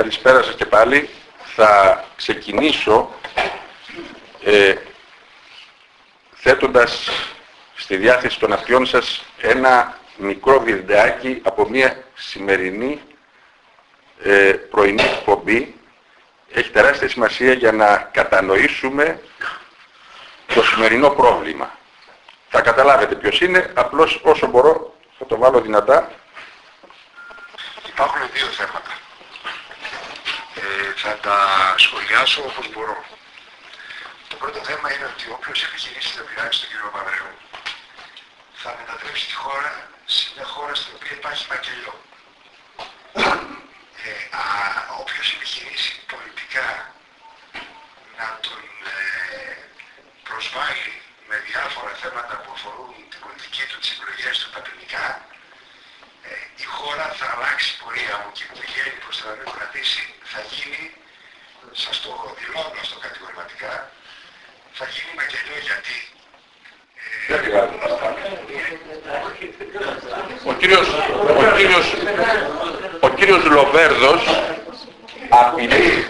Καλησπέρα σας και πάλι. Θα ξεκινήσω ε, θέτοντας στη διάθεση των αυτιών σας ένα μικρό βιντεάκι από μια σημερινή ε, πρωινή εκπομπή. Έχει τεράστια σημασία για να κατανοήσουμε το σημερινό πρόβλημα. Θα καταλάβετε ποιος είναι, απλώς όσο μπορώ θα το βάλω δυνατά. Υπάρχουν δύο θέματα. Ε, θα τα σχολιάσω όπως μπορώ. Το πρώτο θέμα είναι ότι όποιος επιχειρήσει να πειράξει τον κύριο Παπαδρέου θα μετατρέψει τη χώρα σε μια χώρα στην οποία υπάρχει μακελιό. Ε, α, όποιος επιχειρήσει πολιτικά να τον ε, προσβάλλει με διάφορα θέματα που αφορούν την πολιτική του, τις εκλογές του, τα ποινικά, ε, η χώρα θα αλλάξει πορεία μου και πηγαίνει προς τα να κρατήσει, θα γίνει, σας το δηλώνω αυτό κατηγορηματικά, θα γίνει μακελιό γιατί ο κύριος, ο κύριος, ο κύριος Λοβέρδος απειλεί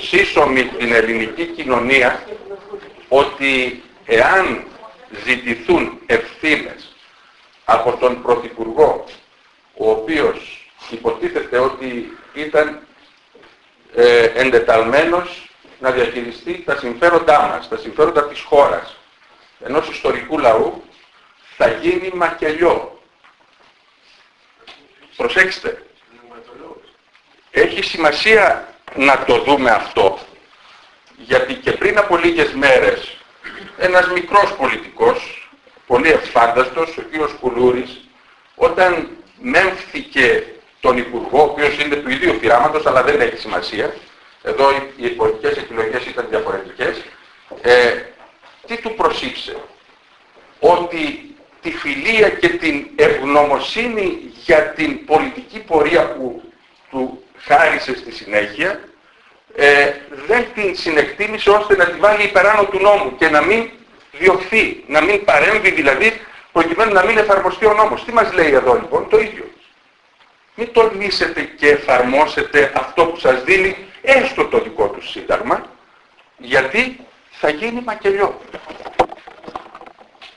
σύσσωμη την ελληνική κοινωνία ότι εάν ζητηθούν ευθύνες από τον Πρωθυπουργό ο οποίος υποτίθεται ότι ήταν ε, εντεταλμένος να διαχειριστεί τα συμφέροντά μας, τα συμφέροντα της χώρας ενός ιστορικού λαού θα γίνει μακελιό. Προσέξτε. Έχει σημασία να το δούμε αυτό γιατί και πριν από λίγες μέρες ένας μικρός πολιτικός, πολύ ευφάνταστος, ο κ. Κουλούρης, όταν μέμφθηκε τον Υπουργό, ο οποίος είναι του ιδίου πειράματος, αλλά δεν έχει σημασία, εδώ οι πολιτικές επιλογές ήταν διαφορετικές, ε, τι του προσήψε; Ότι τη φιλία και την ευγνωμοσύνη για την πολιτική πορεία που του χάρισε στη συνέχεια ε, δεν την συνεκτίμησε ώστε να τη βάλει υπεράνω του νόμου και να μην διωχθεί, να μην παρέμβει δηλαδή προκειμένου να μην εφαρμοστεί ο νόμος. Τι μας λέει εδώ λοιπόν, το ίδιο; Μην τολμήσετε και εφαρμόσετε αυτό που σας δίνει έστω το δικό του σύνταγμα, γιατί θα γίνει μακελιό.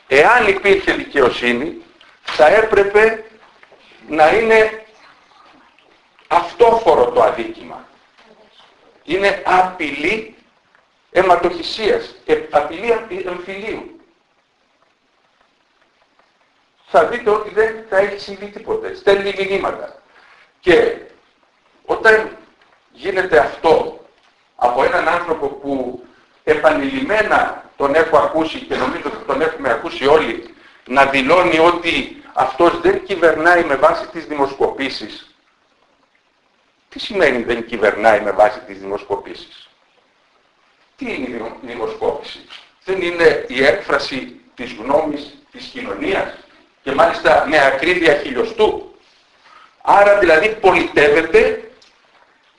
Εάν υπήρχε δικαιοσύνη, θα έπρεπε να είναι αυτόφορο το αδίκημα. Είναι απειλή αιματοχυσίας, ε, απειλή εμφυλίου. Θα δείτε ότι δεν θα έχει συμβεί τίποτε. Στέλνει μηνύματα. Και όταν γίνεται αυτό από έναν άνθρωπο που επανειλημμένα τον έχω ακούσει και νομίζω ότι τον έχουμε ακούσει όλοι να δηλώνει ότι αυτός δεν κυβερνάει με βάση τις δημοσκοπήσεις. Τι σημαίνει δεν κυβερνάει με βάση τις δημοσκοπήσεις; Τι είναι η δημοσκόπηση; Δεν είναι η έκφραση της γνώμης της κοινωνίας και μάλιστα με ακρίβεια χιλιοστού; Άρα δηλαδή πολιτεύεται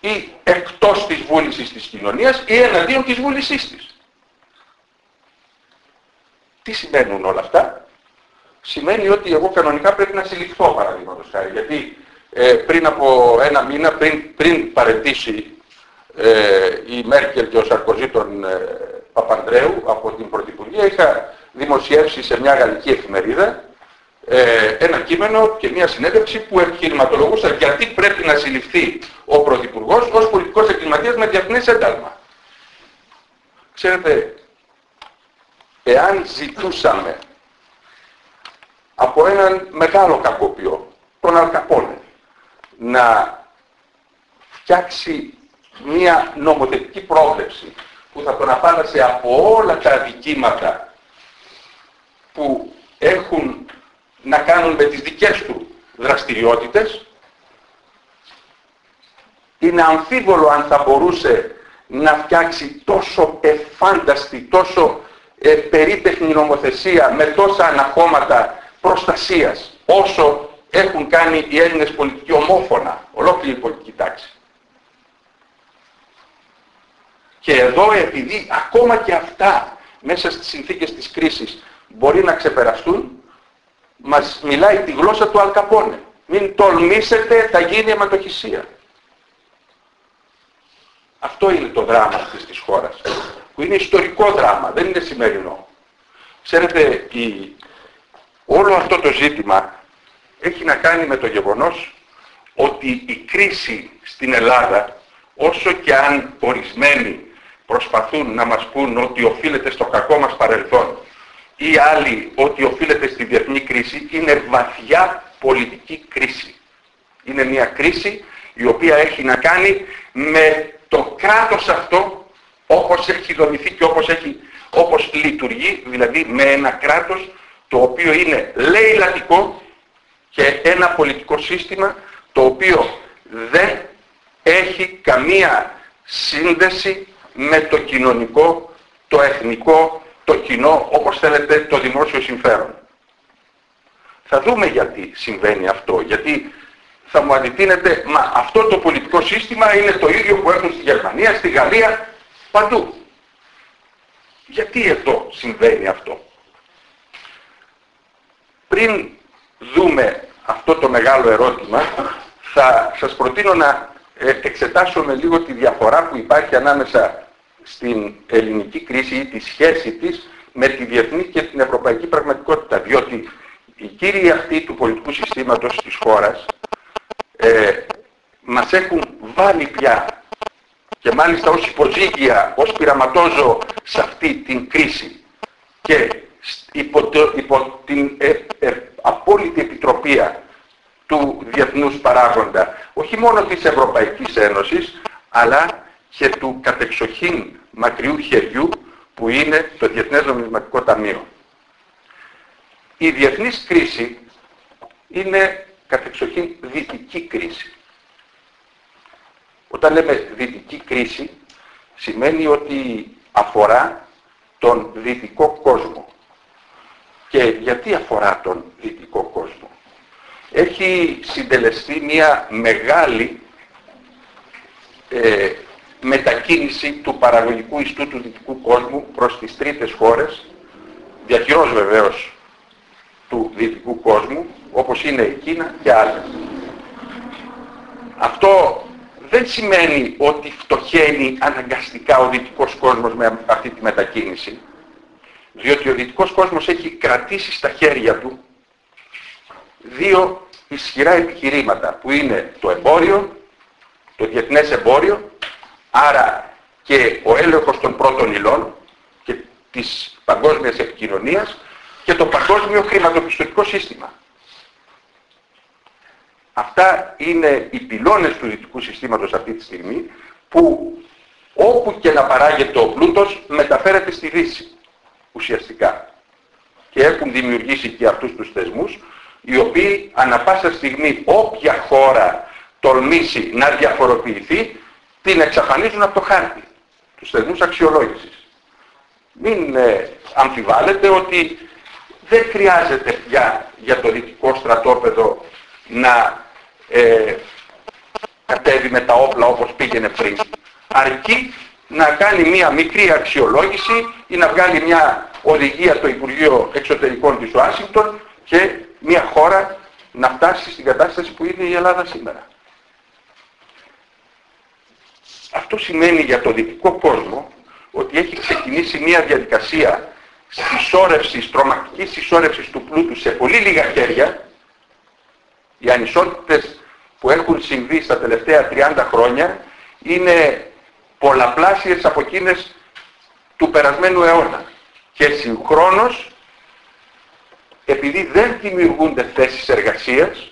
ή εκτός της βούλησης της κοινωνίας ή εναντίον της βούλησής της. Τι σημαίνουν όλα αυτά; Σημαίνει ότι εγώ κανονικά πρέπει να συλληφθώ παραδείγματος χάρη. Γιατί ε, πριν από ένα μήνα, πριν, πριν παρετήσει ε, η Μέρκελ και ο Σαρκοζή τον ε, Παπανδρέου από την Πρωθυπουργία, είχα δημοσιεύσει σε μια γαλλική εφημερίδα ε, ένα κείμενο και μια συνέντευξη που επιχειρηματολογούσαν γιατί πρέπει να συλληφθεί ο Πρωθυπουργός ως πολιτικός εγκληματίας με διεθνές ένταλμα. Ξέρετε, εάν ζητούσαμε από έναν μεγάλο κακοποιό, τον Αλκαπόνε, να φτιάξει μια νομοθετική πρόβλεψη που θα τον απάλλασε από όλα τα αδικήματα που έχουν να κάνουν με τις δικές του δραστηριότητες. Είναι αμφίβολο αν θα μπορούσε να φτιάξει τόσο εφάνταστη, τόσο ε, περίτεχνη νομοθεσία με τόσα αναχώματα προστασίας όσο έχουν κάνει οι Έλληνες πολιτικοί ομόφωνα, ολόκληρη η πολιτική τάξη. Και εδώ επειδή ακόμα και αυτά μέσα στις συνθήκες της κρίσης μπορεί να ξεπεραστούν, μας μιλάει τη γλώσσα του Αλκαπόνε. Μην τολμήσετε, θα γίνει αιματοχυσία. Αυτό είναι το δράμα αυτής της χώρας, που είναι ιστορικό δράμα, δεν είναι σημερινό. Ξέρετε, η... όλο αυτό το ζήτημα έχει να κάνει με το γεγονός ότι η κρίση στην Ελλάδα, όσο και αν ορισμένοι προσπαθούν να μας πούν ότι οφείλεται στο κακό μας παρελθόν ή άλλοι ότι οφείλεται στη διεθνή κρίση, είναι βαθιά πολιτική κρίση. Είναι μια κρίση η οποία έχει να κάνει με το κράτος αυτό όπως έχει δομηθεί και όπως, έχει, όπως λειτουργεί, δηλαδή με ένα κράτος το οποίο είναι λαιλατικό και ένα πολιτικό σύστημα το οποίο δεν έχει καμία σύνδεση με το κοινωνικό, το εθνικό, το κοινό, όπως θέλετε, το δημόσιο συμφέρον. Θα δούμε γιατί συμβαίνει αυτό, γιατί θα μου αντιτείνετε, μα αυτό το πολιτικό σύστημα είναι το ίδιο που έχουν στη Γερμανία, στη Γαλλία, παντού. Γιατί εδώ συμβαίνει αυτό; Πριν δούμε αυτό το μεγάλο ερώτημα, θα σας προτείνω να ε, εξετάσουμε λίγο τη διαφορά που υπάρχει ανάμεσα στην ελληνική κρίση ή τη σχέση της με τη διεθνή και την ευρωπαϊκή πραγματικότητα. Διότι οι κύριοι αυτοί του πολιτικού συστήματος της χώρας ε, μας έχουν βάλει πια και μάλιστα ως υποζύγια, ως πειραματόζω σε αυτή την κρίση και υπό, υπό την ε, ε, απόλυτη επιτροπία του διεθνούς παράγοντα, όχι μόνο της Ευρωπαϊκής Ένωσης, αλλά και του κατεξοχήν μακριού χεριού που είναι το Διεθνές Νομισματικό Ταμείο. Η διεθνής κρίση είναι κατεξοχήν δυτική κρίση. Όταν λέμε δυτική κρίση, σημαίνει ότι αφορά τον δυτικό κόσμο. Και γιατί αφορά τον δυτικό κόσμο; Έχει συντελεστεί μια μεγάλη ε, μετακίνηση του παραγωγικού ιστού του δυτικού κόσμου προς τις τρίτες χώρες, διαχειρός βεβαίως του δυτικού κόσμου, όπως είναι η Κίνα και άλλες. Αυτό δεν σημαίνει ότι φτωχαίνει αναγκαστικά ο δυτικός κόσμος με αυτή τη μετακίνηση, διότι ο δυτικός κόσμος έχει κρατήσει στα χέρια του δύο ισχυρά επιχειρήματα, που είναι το εμπόριο, το διεθνές εμπόριο, άρα και ο έλεγχος των πρώτων υλών και της παγκόσμιας επικοινωνίας και το παγκόσμιο χρηματοπιστωτικό σύστημα. Αυτά είναι οι πυλώνες του δυτικού συστήματος αυτή τη στιγμή που όπου και να παράγεται ο πλούτος μεταφέρεται στη Δύση ουσιαστικά. Και έχουν δημιουργήσει και αυτούς τους θεσμούς οι οποίοι ανα πάσα στιγμή όποια χώρα τολμήσει να διαφοροποιηθεί την εξαφανίζουν από το χάρτη. Τους θεσμούς αξιολόγησης. Μην ε, αμφιβάλλετε ότι δεν χρειάζεται πια για το δυτικό στρατόπεδο να ε, κατέβει με τα όπλα όπως πήγαινε πριν. Αρκεί να κάνει μία μικρή αξιολόγηση ή να βγάλει μια οδηγία το Υπουργείο Εξωτερικών της Ουάσιγκτον και μια χώρα να φτάσει στην κατάσταση που είναι η Ελλάδα σήμερα. Αυτό σημαίνει για το δυτικό κόσμο ότι έχει ξεκινήσει μια διαδικασία συσσόρευσης, τρομακτικής συσσόρευσης του πλούτου σε πολύ λίγα χέρια. Οι ανισότητες που έχουν συμβεί στα τελευταία 30 χρόνια είναι πολλαπλάσιες από εκείνες του περασμένου αιώνα. Και συγχρόνως, επειδή δεν δημιουργούνται θέσεις εργασίας,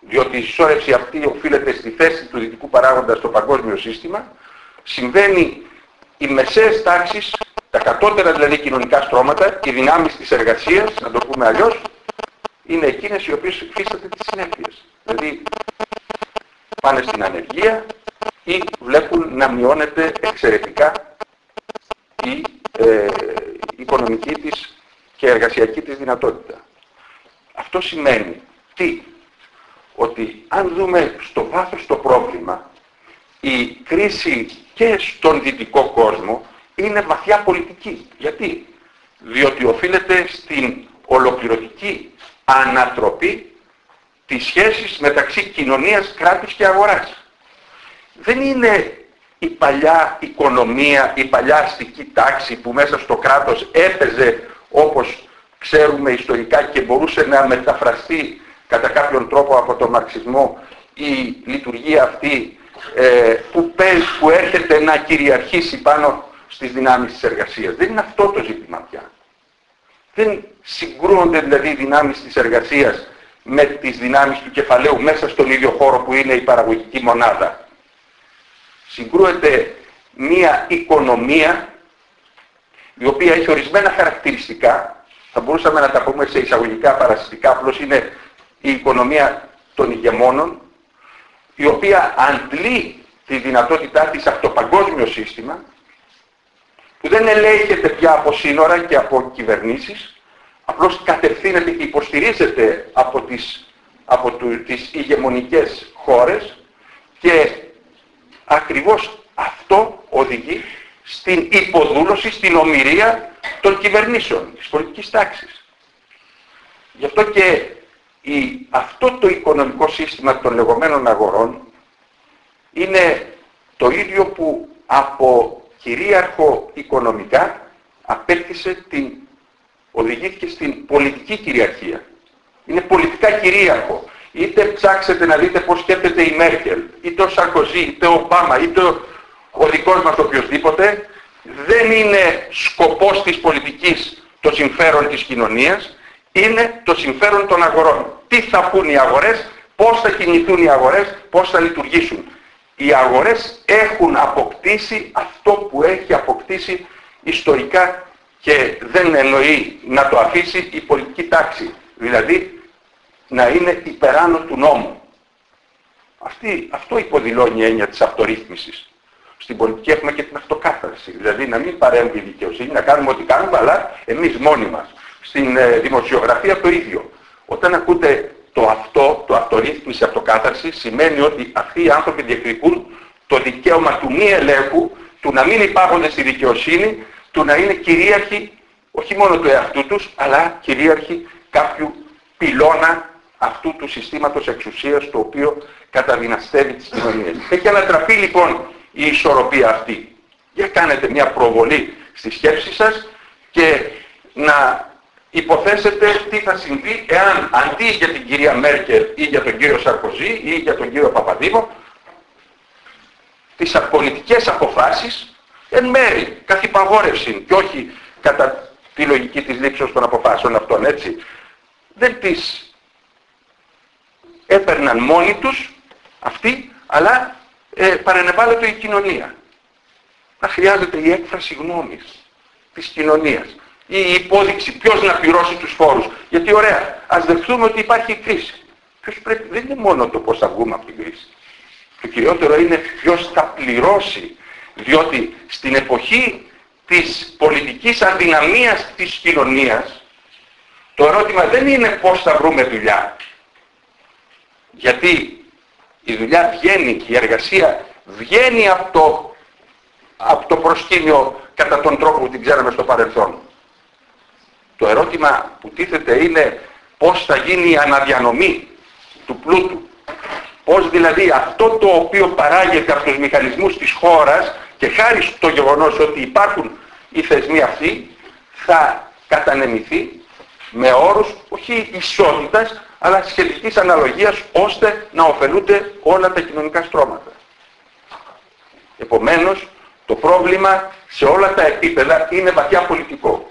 διότι η συσσόρευση αυτή οφείλεται στη θέση του δυτικού παράγοντα στο παγκόσμιο σύστημα, συμβαίνει οι μεσαίες τάξεις, τα κατώτερα δηλαδή κοινωνικά στρώματα, οι δυνάμεις της εργασίας, να το πούμε αλλιώς, είναι εκείνες οι οποίες υφίσταται τις συνέπειες. Δηλαδή πάνε στην ανεργία ή βλέπουν να μειώνεται εξαιρετικά η ε, οικονομική της και εργασιακή της δυνατότητα. Αυτό σημαίνει τι, ότι αν δούμε στο βάθος το πρόβλημα, η κρίση και στον δυτικό κόσμο είναι βαθιά πολιτική. Γιατί; Διότι οφείλεται στην ολοκληρωτική ανατροπή της σχέσης μεταξύ κοινωνίας, κράτους και αγοράς. Δεν είναι η παλιά οικονομία, η παλιά αστική τάξη που μέσα στο κράτος έπαιζε όπως ξέρουμε ιστορικά και μπορούσε να μεταφραστεί κατά κάποιον τρόπο από τον μαρξισμό η λειτουργία αυτή ε, που, που έρχεται να κυριαρχήσει πάνω στις δυνάμεις της εργασίας. Δεν είναι αυτό το ζήτημα πια. Δεν συγκρούονται δηλαδή οι δυνάμεις της εργασίας με τις δυνάμεις του κεφαλαίου μέσα στον ίδιο χώρο που είναι η παραγωγική μονάδα. Συγκρούεται μία οικονομία η οποία έχει ορισμένα χαρακτηριστικά, θα μπορούσαμε να τα πούμε σε εισαγωγικά παρασυστικά, απλώς είναι η οικονομία των ηγεμόνων, η οποία αντλεί τη δυνατότητά της από το παγκόσμιο σύστημα, που δεν ελέγχεται πια από σύνορα και από κυβερνήσεις, απλώς κατευθύνεται και υποστηρίζεται από τις, από του, τις ηγεμονικές χώρες και ακριβώς αυτό οδηγεί στην υποδούλωση, στην ομοιρία των κυβερνήσεων, της πολιτικής τάξης. Γι' αυτό και η, αυτό το οικονομικό σύστημα των λεγόμενων αγορών είναι το ίδιο που από κυρίαρχο οικονομικά απέκτησε την, οδηγήθηκε στην πολιτική κυριαρχία. Είναι πολιτικά κυρίαρχο. Είτε ψάξετε να δείτε πώς σκέφτεται η Μέρκελ, είτε ο Σαρκοζή, είτε ο Ομπάμα, είτε ο, ο δικός μας οποιοδήποτε, δεν είναι σκοπός της πολιτικής το συμφέρον της κοινωνίας, είναι το συμφέρον των αγορών. Τι θα πούν οι αγορές, πώς θα κινηθούν οι αγορές, πώς θα λειτουργήσουν οι αγορές έχουν αποκτήσει αυτό που έχει αποκτήσει ιστορικά και δεν εννοεί να το αφήσει η πολιτική τάξη. Δηλαδή να είναι υπεράνω του νόμου. Αυτή, αυτό υποδηλώνει η έννοια της αυτορύθμισης. Στην πολιτική έχουμε και την αυτοκάθαρση. Δηλαδή να μην παρέμβει η δικαιοσύνη, να κάνουμε ό,τι κάνουμε, αλλά εμείς μόνοι μας. Στην ε, δημοσιογραφία το ίδιο. Όταν ακούτε το αυτό, το αυτορύθμιση, αυτοκάθαρση, σημαίνει ότι αυτοί οι άνθρωποι διεκδικούν το δικαίωμα του μη ελέγχου, του να μην υπάρχονται στη δικαιοσύνη, του να είναι κυρίαρχοι όχι μόνο του εαυτού τους, αλλά κυρίαρχοι κάποιου πυλώνα αυτού του συστήματος εξουσίας το οποίο καταδυναστεύει τις κοινωνίες. Έχει ανατραπεί λοιπόν η ισορροπία αυτή. Για κάνετε μια προβολή στη σκέψη σας και να υποθέσετε τι θα συμβεί εάν αντί για την κυρία Μέρκελ ή για τον κύριο Σαρκοζή ή για τον κύριο Παπαδήμο τις πολιτικές αποφάσεις εν μέρη, καθ' υπαγόρευση και όχι κατά τη λογική της λήψης των αποφάσεων αυτών, έτσι. Δεν τις έπαιρναν μόνοι τους αυτοί, αλλά ε, παρενεβάλλεται η κοινωνία. Να χρειάζεται η έκφραση γνώμης της κοινωνίας ή η υπόδειξη ποιος να πληρώσει τους φόρους. Γιατί ωραία, ας δεχτούμε ότι υπάρχει κρίση. Ποιος πρέπει, δεν είναι μόνο το πώς θα βγούμε από την κρίση. Το κυριότερο είναι ποιος θα πληρώσει. Διότι στην εποχή της πολιτικής αδυναμίας της κοινωνίας το ερώτημα δεν είναι πώς θα βρούμε δουλειά. Γιατί η δουλειά βγαίνει, η εργασία βγαίνει από το, από το προσκήνιο κατά τον τρόπο που την ξέραμε στο παρελθόν. Το ερώτημα που τίθεται είναι πώς θα γίνει η αναδιανομή του πλούτου. Πώς δηλαδή αυτό το οποίο παράγεται από τους μηχανισμούς της χώρας και χάρη στο γεγονός ότι υπάρχουν οι θεσμοί αυτοί θα κατανεμηθεί με όρους όχι ισότητας αλλά σχετικής αναλογίας ώστε να ωφελούνται όλα τα κοινωνικά στρώματα. Επομένως το πρόβλημα σε όλα τα επίπεδα είναι βαθιά πολιτικό.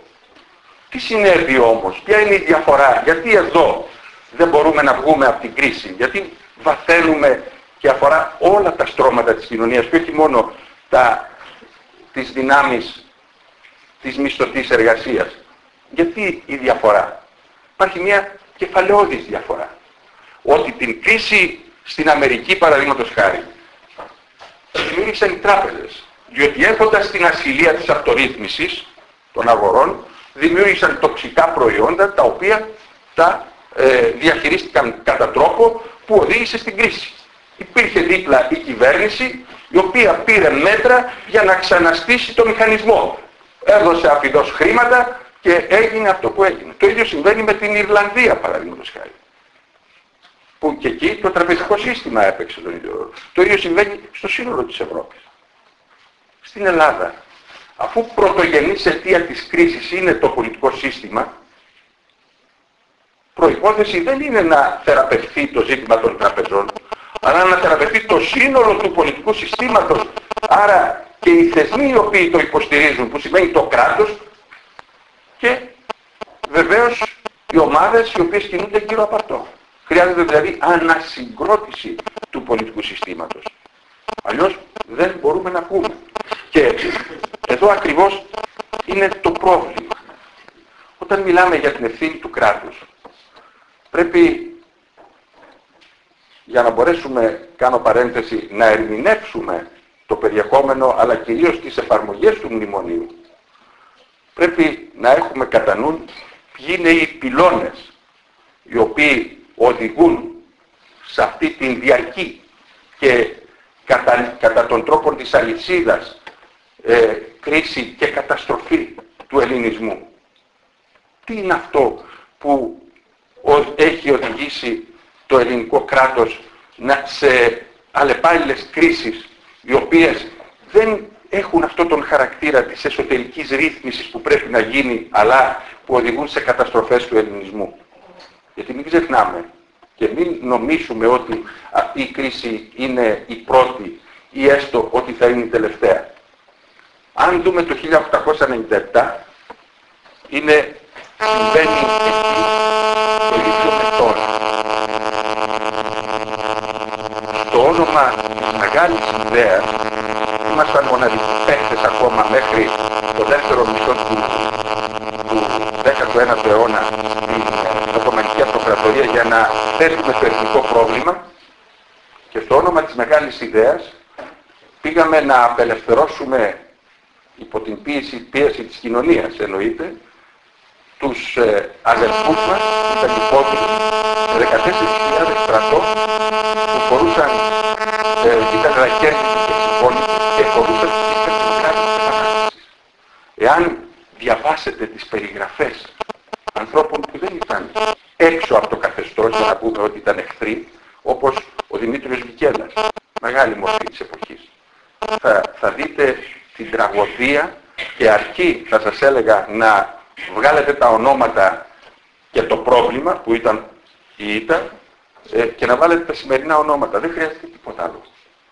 Τι συνέβη όμως, ποια είναι η διαφορά, γιατί εδώ δεν μπορούμε να βγούμε από την κρίση, γιατί βαθαίνουμε και αφορά όλα τα στρώματα της κοινωνίας και όχι μόνο τα, τις δυνάμεις της μισθωτής εργασίας. Γιατί η διαφορά; Υπάρχει μια κεφαλαιώδης διαφορά. Ότι την κρίση στην Αμερική παραδείγματος χάρη δημιούργησαν οι τράπεζες. Διότι έρχοντας στην ασυλία της αυτορύθμισης των αγορών δημιούργησαν τοξικά προϊόντα τα οποία τα ε, διαχειρίστηκαν κατά τρόπο που οδήγησε στην κρίση. Υπήρχε δίπλα η κυβέρνηση η οποία πήρε μέτρα για να ξαναστήσει το μηχανισμό. Έδωσε αφιδώς χρήματα και έγινε αυτό που έγινε. Το ίδιο συμβαίνει με την Ιρλανδία παραδείγματος χάρη. Που και εκεί το τραπεζικό σύστημα έπαιξε τον ίδιο ρόλο. Το ίδιο συμβαίνει στο σύνολο της Ευρώπης. στην Ελλάδα, αφού πρωτογενής αιτία της κρίσης είναι το πολιτικό σύστημα, προϋπόθεση δεν είναι να θεραπευθεί το ζήτημα των τραπεζών, αλλά να θεραπευθεί το σύνολο του πολιτικού συστήματος. Άρα και οι θεσμοί οι οποίοι το υποστηρίζουν, που σημαίνει το κράτος, και βεβαίως οι ομάδες οι οποίες κινούνται γύρω από αυτό. Χρειάζεται δηλαδή ανασυγκρότηση του πολιτικού συστήματος. Αλλιώς δεν μπορούμε να πούμε. Και εδώ ακριβώς είναι το πρόβλημα. Όταν μιλάμε για την ευθύνη του κράτους, πρέπει για να μπορέσουμε, κάνω παρένθεση, να ερμηνεύσουμε το περιεχόμενο αλλά κυρίως τις εφαρμογές του μνημονίου. Πρέπει να έχουμε κατά νου ποιοι είναι οι πυλώνες οι οποίοι οδηγούν σε αυτή την διαρκή και κατά, κατά τον τρόπο της αλυσίδας ε, κρίση και καταστροφή του ελληνισμού. Τι είναι αυτό που έχει οδηγήσει το ελληνικό κράτος σε αλλεπάλληλες κρίσεις οι οποίες δεν έχουν αυτό τον χαρακτήρα της εσωτερικής ρύθμισης που πρέπει να γίνει αλλά που οδηγούν σε καταστροφές του ελληνισμού. Γιατί μην ξεχνάμε και μην νομίσουμε ότι αυτή η κρίση είναι η πρώτη ή έστω ότι θα είναι η τελευταία. Αν δούμε το 1897 είναι συμβαίνει εκεί το ίδιο με τώρα. Στο όνομα της μεγάλης ιδέας ήμασταν μοναδικοί παίκτες ακόμα μέχρι το δεύτερο μισό του, του 19ου αιώνα στην Οθωμανική Αυτοκρατορία για να θέσουμε το εθνικό πρόβλημα και στο όνομα της μεγάλης ιδέας πήγαμε να απελευθερώσουμε υπό την πίεση, πίεση της κοινωνίας εννοείται τους ε, αδελφούς μας, τους αντιπόδους, 14.000 στρατό που φορούσαν, ε, ήταν ρακέτες και συμφώνητες και φορούσαν τις κράτης Εάν διαβάσετε τις περιγραφές ανθρώπων που δεν ήταν έξω από το καθεστώς, για να πούμε ότι ήταν εχθροί, όπως ο Δημήτριος Βικέλας, μεγάλη μορφή της εποχής. Θα, θα δείτε την τραγωδία και αρκεί θα σας έλεγα να βγάλετε τα ονόματα και το πρόβλημα που ήταν ή ήταν ε, και να βάλετε τα σημερινά ονόματα. Δεν χρειάζεται τίποτα άλλο.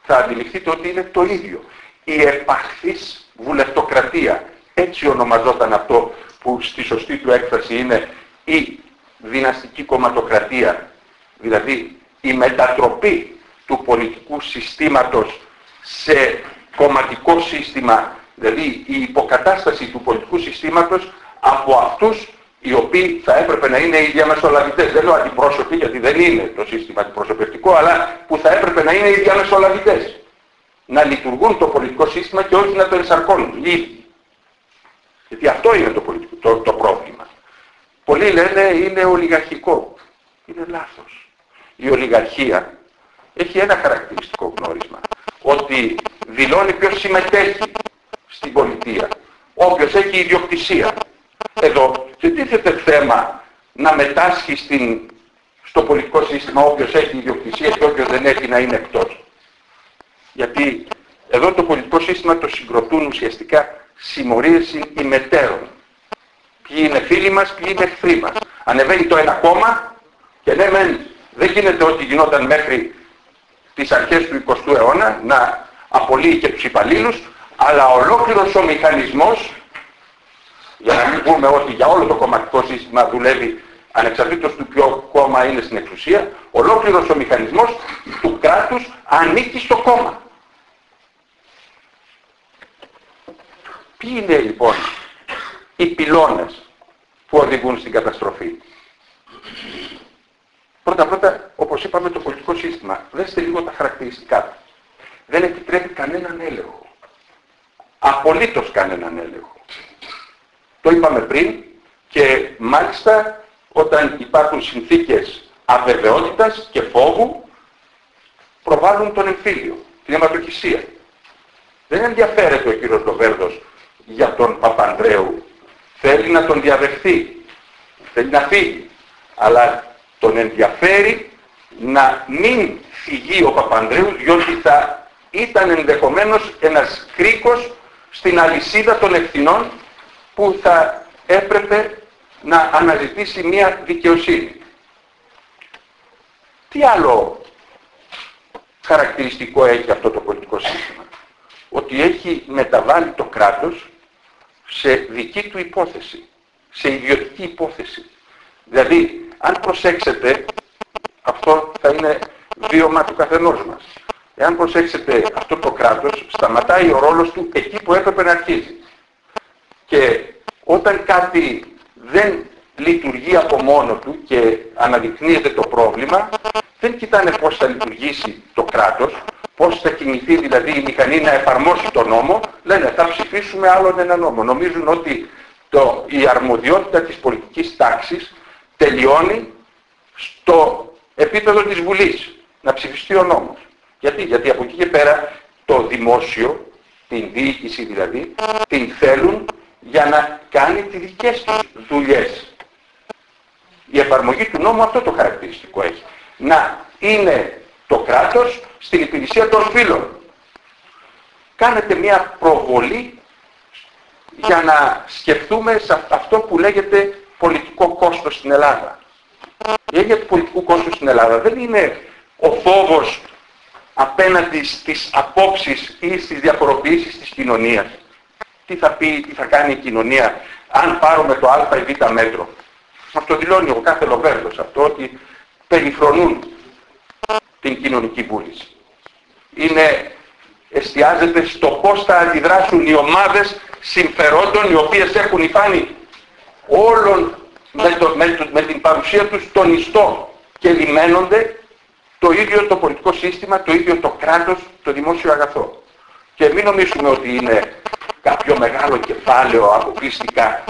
Θα αντιληφθείτε ότι είναι το ίδιο. Η επαχθής βουλευτοκρατία. Έτσι ονομαζόταν αυτό που στη σωστή του έκφραση είναι η δυναστική κομματοκρατία. Δηλαδή η μετατροπή του πολιτικού συστήματος σε κομματικό σύστημα, δηλαδή η υποκατάσταση του πολιτικού συστήματος από αυτούς οι οποίοι θα έπρεπε να είναι οι διαμεσολαβητές. Δεν λέω αντιπρόσωποι γιατί δεν είναι το σύστημα αντιπροσωπευτικό, αλλά που θα έπρεπε να είναι οι διαμεσολαβητές. Να λειτουργούν το πολιτικό σύστημα και όχι να το ενσαρκώνουν. Λίγοι. Γιατί αυτό είναι το, πολιτικό, το, το πρόβλημα. Πολλοί λένε είναι ολιγαρχικό. Είναι λάθος. Η ολιγαρχία έχει ένα χαρακτηριστικό γνώρισμα. Ότι δηλώνει ποιος συμμετέχει στην πολιτεία. Όποιος έχει ιδιοκτησία. Εδώ δεν τίθεται θέμα να μετάσχει στην, στο πολιτικό σύστημα όποιος έχει ιδιοκτησία και όποιος δεν έχει να είναι εκτός. Γιατί εδώ το πολιτικό σύστημα το συγκροτούν ουσιαστικά συμμορίες ημετέρων. Ποιοι είναι φίλοι μας, ποιοι είναι εχθροί μας. Ανεβαίνει το ένα κόμμα και ναι μεν δεν γίνεται ό,τι γινόταν μέχρι τις αρχές του 20ου αιώνα να απολύει και τους υπαλλήλους, αλλά ολόκληρος ο μηχανισμός για να μην πούμε ότι για όλο το κομματικό σύστημα δουλεύει ανεξαρτήτως του ποιο κόμμα είναι στην εξουσία, ολόκληρος ο μηχανισμός του κράτους ανήκει στο κόμμα. Ποιοι είναι λοιπόν οι πυλώνες που οδηγούν στην καταστροφή; Πρώτα πρώτα, όπως είπαμε, το πολιτικό σύστημα. Δέστε λίγο τα χαρακτηριστικά Δεν επιτρέπει κανέναν έλεγχο. Απολύτως κανέναν έλεγχο. Το είπαμε πριν και μάλιστα όταν υπάρχουν συνθήκες αβεβαιότητας και φόβου προβάλλουν τον εμφύλιο, την αιματοχυσία. Δεν ενδιαφέρεται ο κύριος Λοβέρδος για τον Παπανδρέου. Θέλει να τον διαδεχθεί. Θέλει να φύγει. Αλλά τον ενδιαφέρει να μην φυγεί ο Παπανδρέου διότι θα ήταν ενδεχομένως ένας κρίκος στην αλυσίδα των ευθυνών που θα έπρεπε να αναζητήσει μια δικαιοσύνη. Τι άλλο χαρακτηριστικό έχει αυτό το πολιτικό σύστημα; Ότι έχει μεταβάλει το κράτος σε δική του υπόθεση, σε ιδιωτική υπόθεση. Δηλαδή, αν προσέξετε, αυτό θα είναι βίωμα του καθενός μας. Εάν προσέξετε αυτό το κράτος, σταματάει ο ρόλος του εκεί που έπρεπε να αρχίζει. Και όταν κάτι δεν λειτουργεί από μόνο του και αναδεικνύεται το πρόβλημα, δεν κοιτάνε πώς θα λειτουργήσει το κράτος, πώς θα κινηθεί δηλαδή η μηχανή να εφαρμόσει τον νόμο, λένε θα ψηφίσουμε άλλον ένα νόμο. Νομίζουν ότι το, η αρμοδιότητα της πολιτικής τάξης τελειώνει στο επίπεδο της Βουλής, να ψηφιστεί ο νόμος. Γιατί, γιατί από εκεί και πέρα το δημόσιο, την διοίκηση δηλαδή, την θέλουν για να κάνει τις δικές τους δουλειές. Η εφαρμογή του νόμου αυτό το χαρακτηριστικό έχει. Να είναι το κράτος στην υπηρεσία των φίλων. Κάνετε μια προβολή για να σκεφτούμε σε αυτό που λέγεται πολιτικό κόστος στην Ελλάδα. Η έννοια του πολιτικού κόστος στην Ελλάδα δεν είναι ο φόβος απέναντι στις απόψεις ή στις διαφοροποιήσεις της κοινωνίας. Τι θα πει, τι θα κάνει η κοινωνία αν πάρουμε το α ή β μέτρο. Μας το δηλώνει ο κάθε Λοβέρδος αυτό ότι περιφρονούν την κοινωνική βούληση. Είναι, εστιάζεται στο πώς θα αντιδράσουν οι ομάδες συμφερόντων οι οποίες έχουν υφάνει όλων με, το, με, με την παρουσία τους τον ιστό και λιμένονται το ίδιο το πολιτικό σύστημα, το ίδιο το κράτος, το δημόσιο αγαθό. Και μην νομίζουμε ότι είναι κάποιο μεγάλο κεφάλαιο αποκλειστικά.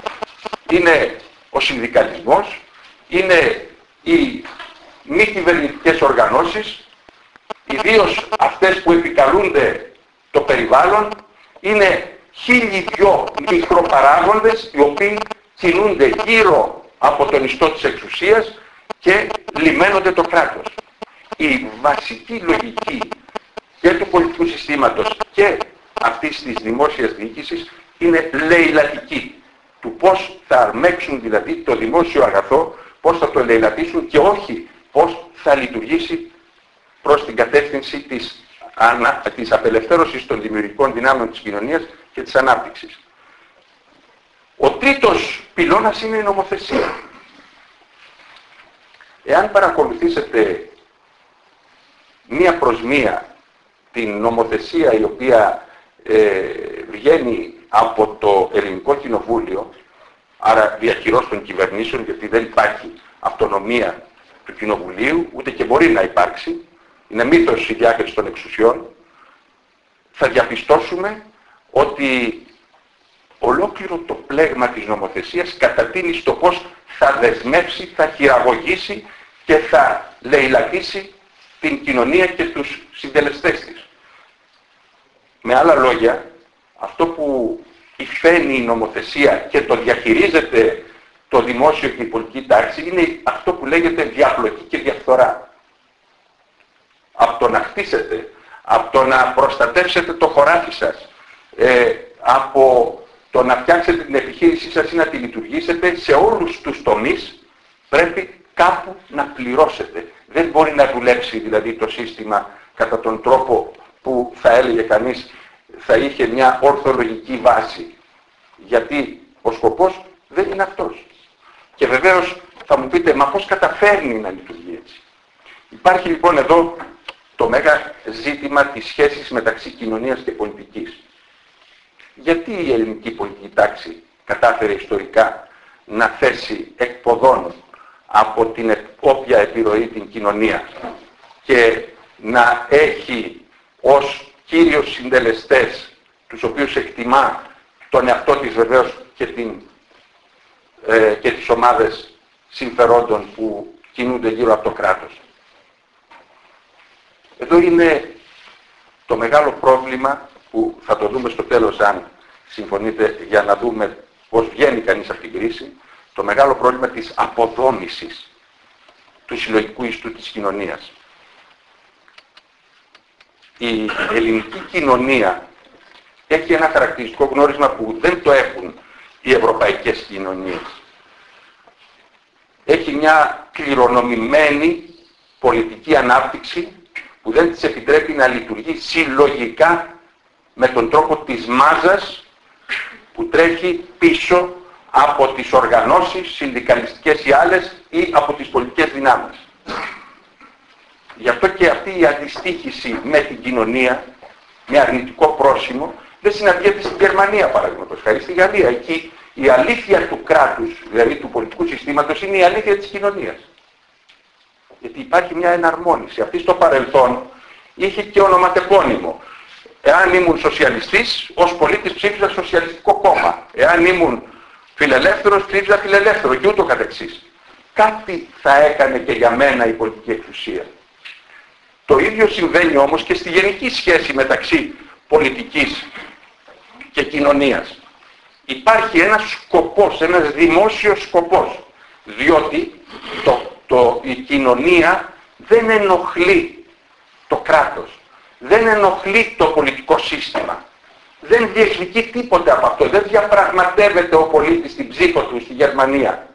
Είναι ο συνδικαλισμός, είναι οι μη κυβερνητικές οργανώσεις, ιδίως αυτές που επικαλούνται το περιβάλλον, είναι χίλιοι δυο μικροπαράγοντες οι οποίοι κινούνται γύρω από τον ιστό της εξουσίας και λιμένονται το κράτος η βασική λογική και του πολιτικού συστήματος και αυτής της δημόσιας διοίκησης είναι λαιλατική. Του πώς θα αρμέξουν δηλαδή το δημόσιο αγαθό, πώς θα το λαιλατίσουν και όχι πώς θα λειτουργήσει προς την κατεύθυνση της, ανα, της απελευθέρωσης των δημιουργικών δυνάμεων της κοινωνίας και της ανάπτυξης. Ο τρίτος πυλώνας είναι η νομοθεσία. Εάν παρακολουθήσετε μία προς μία την νομοθεσία η οποία ε, βγαίνει από το Ελληνικό Κοινοβούλιο, άρα διακυρώς των κυβερνήσεων, γιατί δεν υπάρχει αυτονομία του Κοινοβουλίου, ούτε και μπορεί να υπάρξει, είναι μύθος η διάκριση των εξουσιών, θα διαπιστώσουμε ότι ολόκληρο το πλέγμα της νομοθεσίας κατατείνει στο πώς θα δεσμεύσει, θα χειραγωγήσει και θα λαιλατήσει την κοινωνία και τους συντελεστές της. Με άλλα λόγια, αυτό που υφαίνει η νομοθεσία και το διαχειρίζεται το δημόσιο και η πολιτική τάξη είναι αυτό που λέγεται διαπλοκή και διαφθορά. Από το να χτίσετε, από το να προστατεύσετε το χωράφι σας, ε, από το να φτιάξετε την επιχείρησή σας ή να τη λειτουργήσετε σε όλους τους τομείς πρέπει κάπου να πληρώσετε. Δεν μπορεί να δουλέψει δηλαδή το σύστημα κατά τον τρόπο που θα έλεγε κανείς θα είχε μια ορθολογική βάση. Γιατί ο σκοπός δεν είναι αυτός. Και βεβαίως θα μου πείτε, μα πώς καταφέρνει να λειτουργεί έτσι. Υπάρχει λοιπόν εδώ το μέγα ζήτημα της σχέσης μεταξύ κοινωνίας και πολιτικής. Γιατί η ελληνική πολιτική τάξη κατάφερε ιστορικά να θέσει εκποδών από την όποια επιρροή την κοινωνία και να έχει ως κύριος συντελεστές τους οποίους εκτιμά τον εαυτό της βεβαίως και, την, ε, και τις ομάδες συμφερόντων που κινούνται γύρω από το κράτος. Εδώ είναι το μεγάλο πρόβλημα που θα το δούμε στο τέλος αν συμφωνείτε για να δούμε πώς βγαίνει κανείς από την κρίση το μεγάλο πρόβλημα της αποδόμησης του συλλογικού ιστού της κοινωνίας. Η ελληνική κοινωνία έχει ένα χαρακτηριστικό γνώρισμα που δεν το έχουν οι ευρωπαϊκές κοινωνίες. Έχει μια κληρονομημένη πολιτική ανάπτυξη που δεν της επιτρέπει να λειτουργεί συλλογικά με τον τρόπο της μάζας που τρέχει πίσω από τις οργανώσεις συνδικαλιστικές ή άλλες ή από τις πολιτικές δυνάμεις. Γι' αυτό και αυτή η αντιστοίχηση με την κοινωνία, με αρνητικό πρόσημο, δεν συναντιέται στην Γερμανία παραδείγματος χάρη, στη Γαλλία. Εκεί η αλήθεια του κράτους, δηλαδή του πολιτικού συστήματος, είναι η αλήθεια της κοινωνίας. Γιατί υπάρχει μια εναρμόνιση. Αυτή στο παρελθόν είχε και ονοματεπώνυμο. Εάν ήμουν σοσιαλιστής, ως πολίτης ψήφιζα σοσιαλιστικό κόμμα. Εάν ήμουν φιλελεύθερος, ψήφιζα φιλελεύθερο και ούτω καθεξής. Κάτι θα έκανε και για μένα η πολιτική εξουσία. Το ίδιο συμβαίνει όμως και στη γενική σχέση μεταξύ πολιτικής και κοινωνίας. Υπάρχει ένας σκοπός, ένας δημόσιος σκοπός, διότι το, το, η κοινωνία δεν ενοχλεί το κράτος, δεν ενοχλεί το πολιτικό σύστημα, δεν διεκδικεί τίποτε από αυτό, δεν διαπραγματεύεται ο πολίτης στην ψήφο του στη Γερμανία.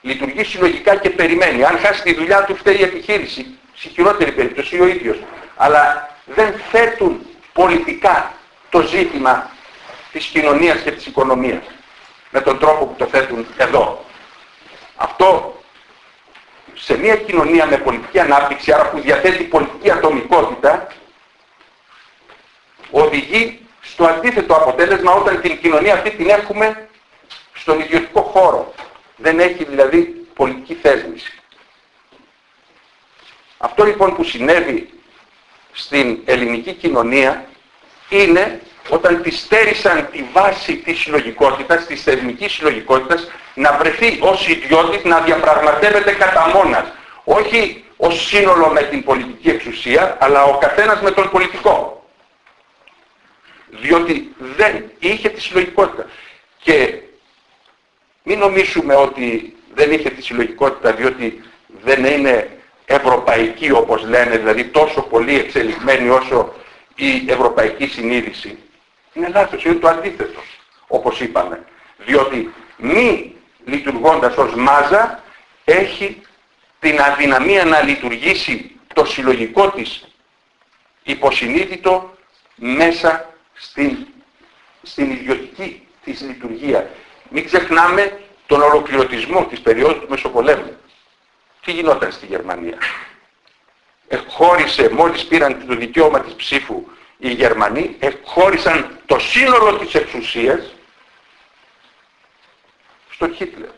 Λειτουργεί συλλογικά και περιμένει. Αν χάσει τη δουλειά του φταίει η επιχείρηση, στη χειρότερη περίπτωση ο ίδιος. Αλλά δεν θέτουν πολιτικά το ζήτημα της κοινωνίας και της οικονομίας με τον τρόπο που το θέτουν εδώ. Αυτό σε μια κοινωνία με πολιτική ανάπτυξη, άρα που διαθέτει πολιτική ατομικότητα, οδηγεί στο αντίθετο αποτέλεσμα όταν την κοινωνία αυτή την έχουμε στον ιδιωτικό χώρο. Δεν έχει δηλαδή πολιτική θέσμηση. Αυτό λοιπόν που συνέβη στην ελληνική κοινωνία είναι όταν τη στέρισαν τη βάση της συλλογικότητας, της θεσμικής συλλογικότητας, να βρεθεί ως ιδιώτης να διαπραγματεύεται κατά μόνας. Όχι ως σύνολο με την πολιτική εξουσία, αλλά ο καθένας με τον πολιτικό. Διότι δεν είχε τη συλλογικότητα. Και μην νομίσουμε ότι δεν είχε τη συλλογικότητα διότι δεν είναι ευρωπαϊκή όπως λένε, δηλαδή τόσο πολύ εξελιγμένη όσο η ευρωπαϊκή συνείδηση. Είναι λάθος, είναι το αντίθετο, όπως είπαμε. Διότι μη λειτουργώντας ως μάζα έχει την αδυναμία να λειτουργήσει το συλλογικό της υποσυνείδητο μέσα στην, στην ιδιωτική της λειτουργία. Μην ξεχνάμε τον ολοκληρωτισμό της περίοδου του Μεσοπολέμου. Τι γινόταν στη Γερμανία; Εχώρισε, μόλις πήραν το δικαίωμα της ψήφου οι Γερμανοί, εχώρισαν το σύνολο της εξουσίας στον Χίτλερ.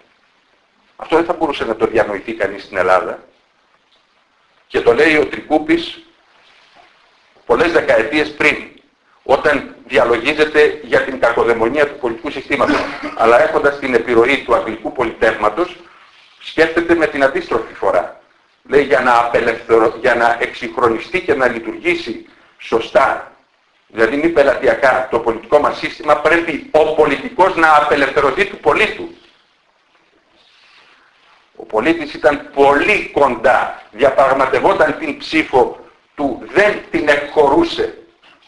Αυτό δεν θα μπορούσε να το διανοηθεί κανείς στην Ελλάδα. Και το λέει ο Τρικούπης πολλές δεκαετίες πριν, όταν διαλογίζεται για την κακοδαιμονία του πολιτικού συστήματος. Αλλά έχοντας την επιρροή του αγγλικού πολιτεύματος, σκέφτεται με την αντίστροφη φορά. Λέει για να, απελευθεω... για να εξυγχρονιστεί και να λειτουργήσει σωστά, δηλαδή μη πελατειακά, το πολιτικό μας σύστημα πρέπει ο πολιτικός να απελευθερωθεί του πολίτου. Ο πολίτης ήταν πολύ κοντά, διαπραγματευόταν την ψήφο του, δεν την εκχωρούσε.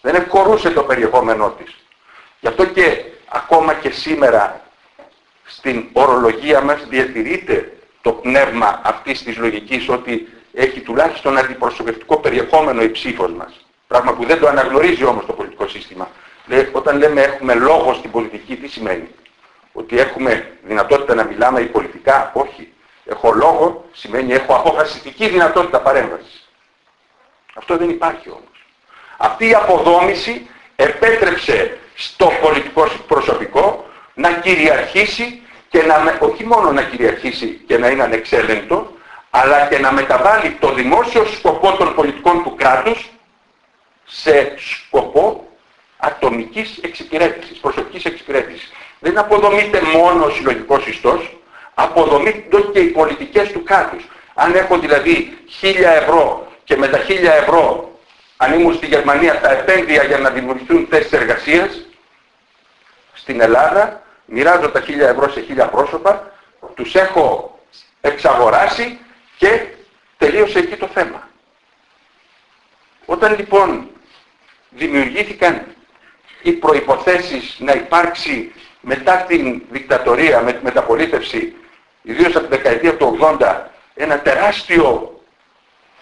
Δεν εκχωρούσε το περιεχόμενό της. Γι' αυτό και ακόμα και σήμερα στην ορολογία μας διατηρείται το πνεύμα αυτής της λογικής ότι έχει τουλάχιστον αντιπροσωπευτικό περιεχόμενο η ψήφος μας. Πράγμα που δεν το αναγνωρίζει όμως το πολιτικό σύστημα. όταν λέμε έχουμε λόγο στην πολιτική, τι σημαίνει; Ότι έχουμε δυνατότητα να μιλάμε ή πολιτικά, όχι. Έχω λόγο σημαίνει έχω αποφασιστική δυνατότητα παρέμβασης. Αυτό δεν υπάρχει όμως. Αυτή η αποδόμηση επέτρεψε στο πολιτικό προσωπικό να κυριαρχήσει και να, όχι μόνο να κυριαρχήσει και να είναι ανεξέλεγκτο, αλλά και να μεταβάλει το δημόσιο σκοπό των πολιτικών του κράτους σε σκοπό ατομικής εξυπηρέτησης, προσωπικής εξυπηρέτησης. Δεν αποδομείται μόνο ο συλλογικός ιστός, αποδομείται και οι πολιτικές του κράτους. Αν έχω δηλαδή χίλια ευρώ και με τα χίλια ευρώ, αν ήμουν στη Γερμανία, τα επένδυα για να δημιουργηθούν θέσεις εργασίας, στην Ελλάδα μοιράζω τα χίλια ευρώ σε χίλια πρόσωπα, τους έχω εξαγοράσει και τελείωσε εκεί το θέμα. Όταν λοιπόν δημιουργήθηκαν οι προϋποθέσεις να υπάρξει μετά την δικτατορία, με τη μεταπολίτευση, ιδίως από τη δεκαετία του 80, ένα τεράστιο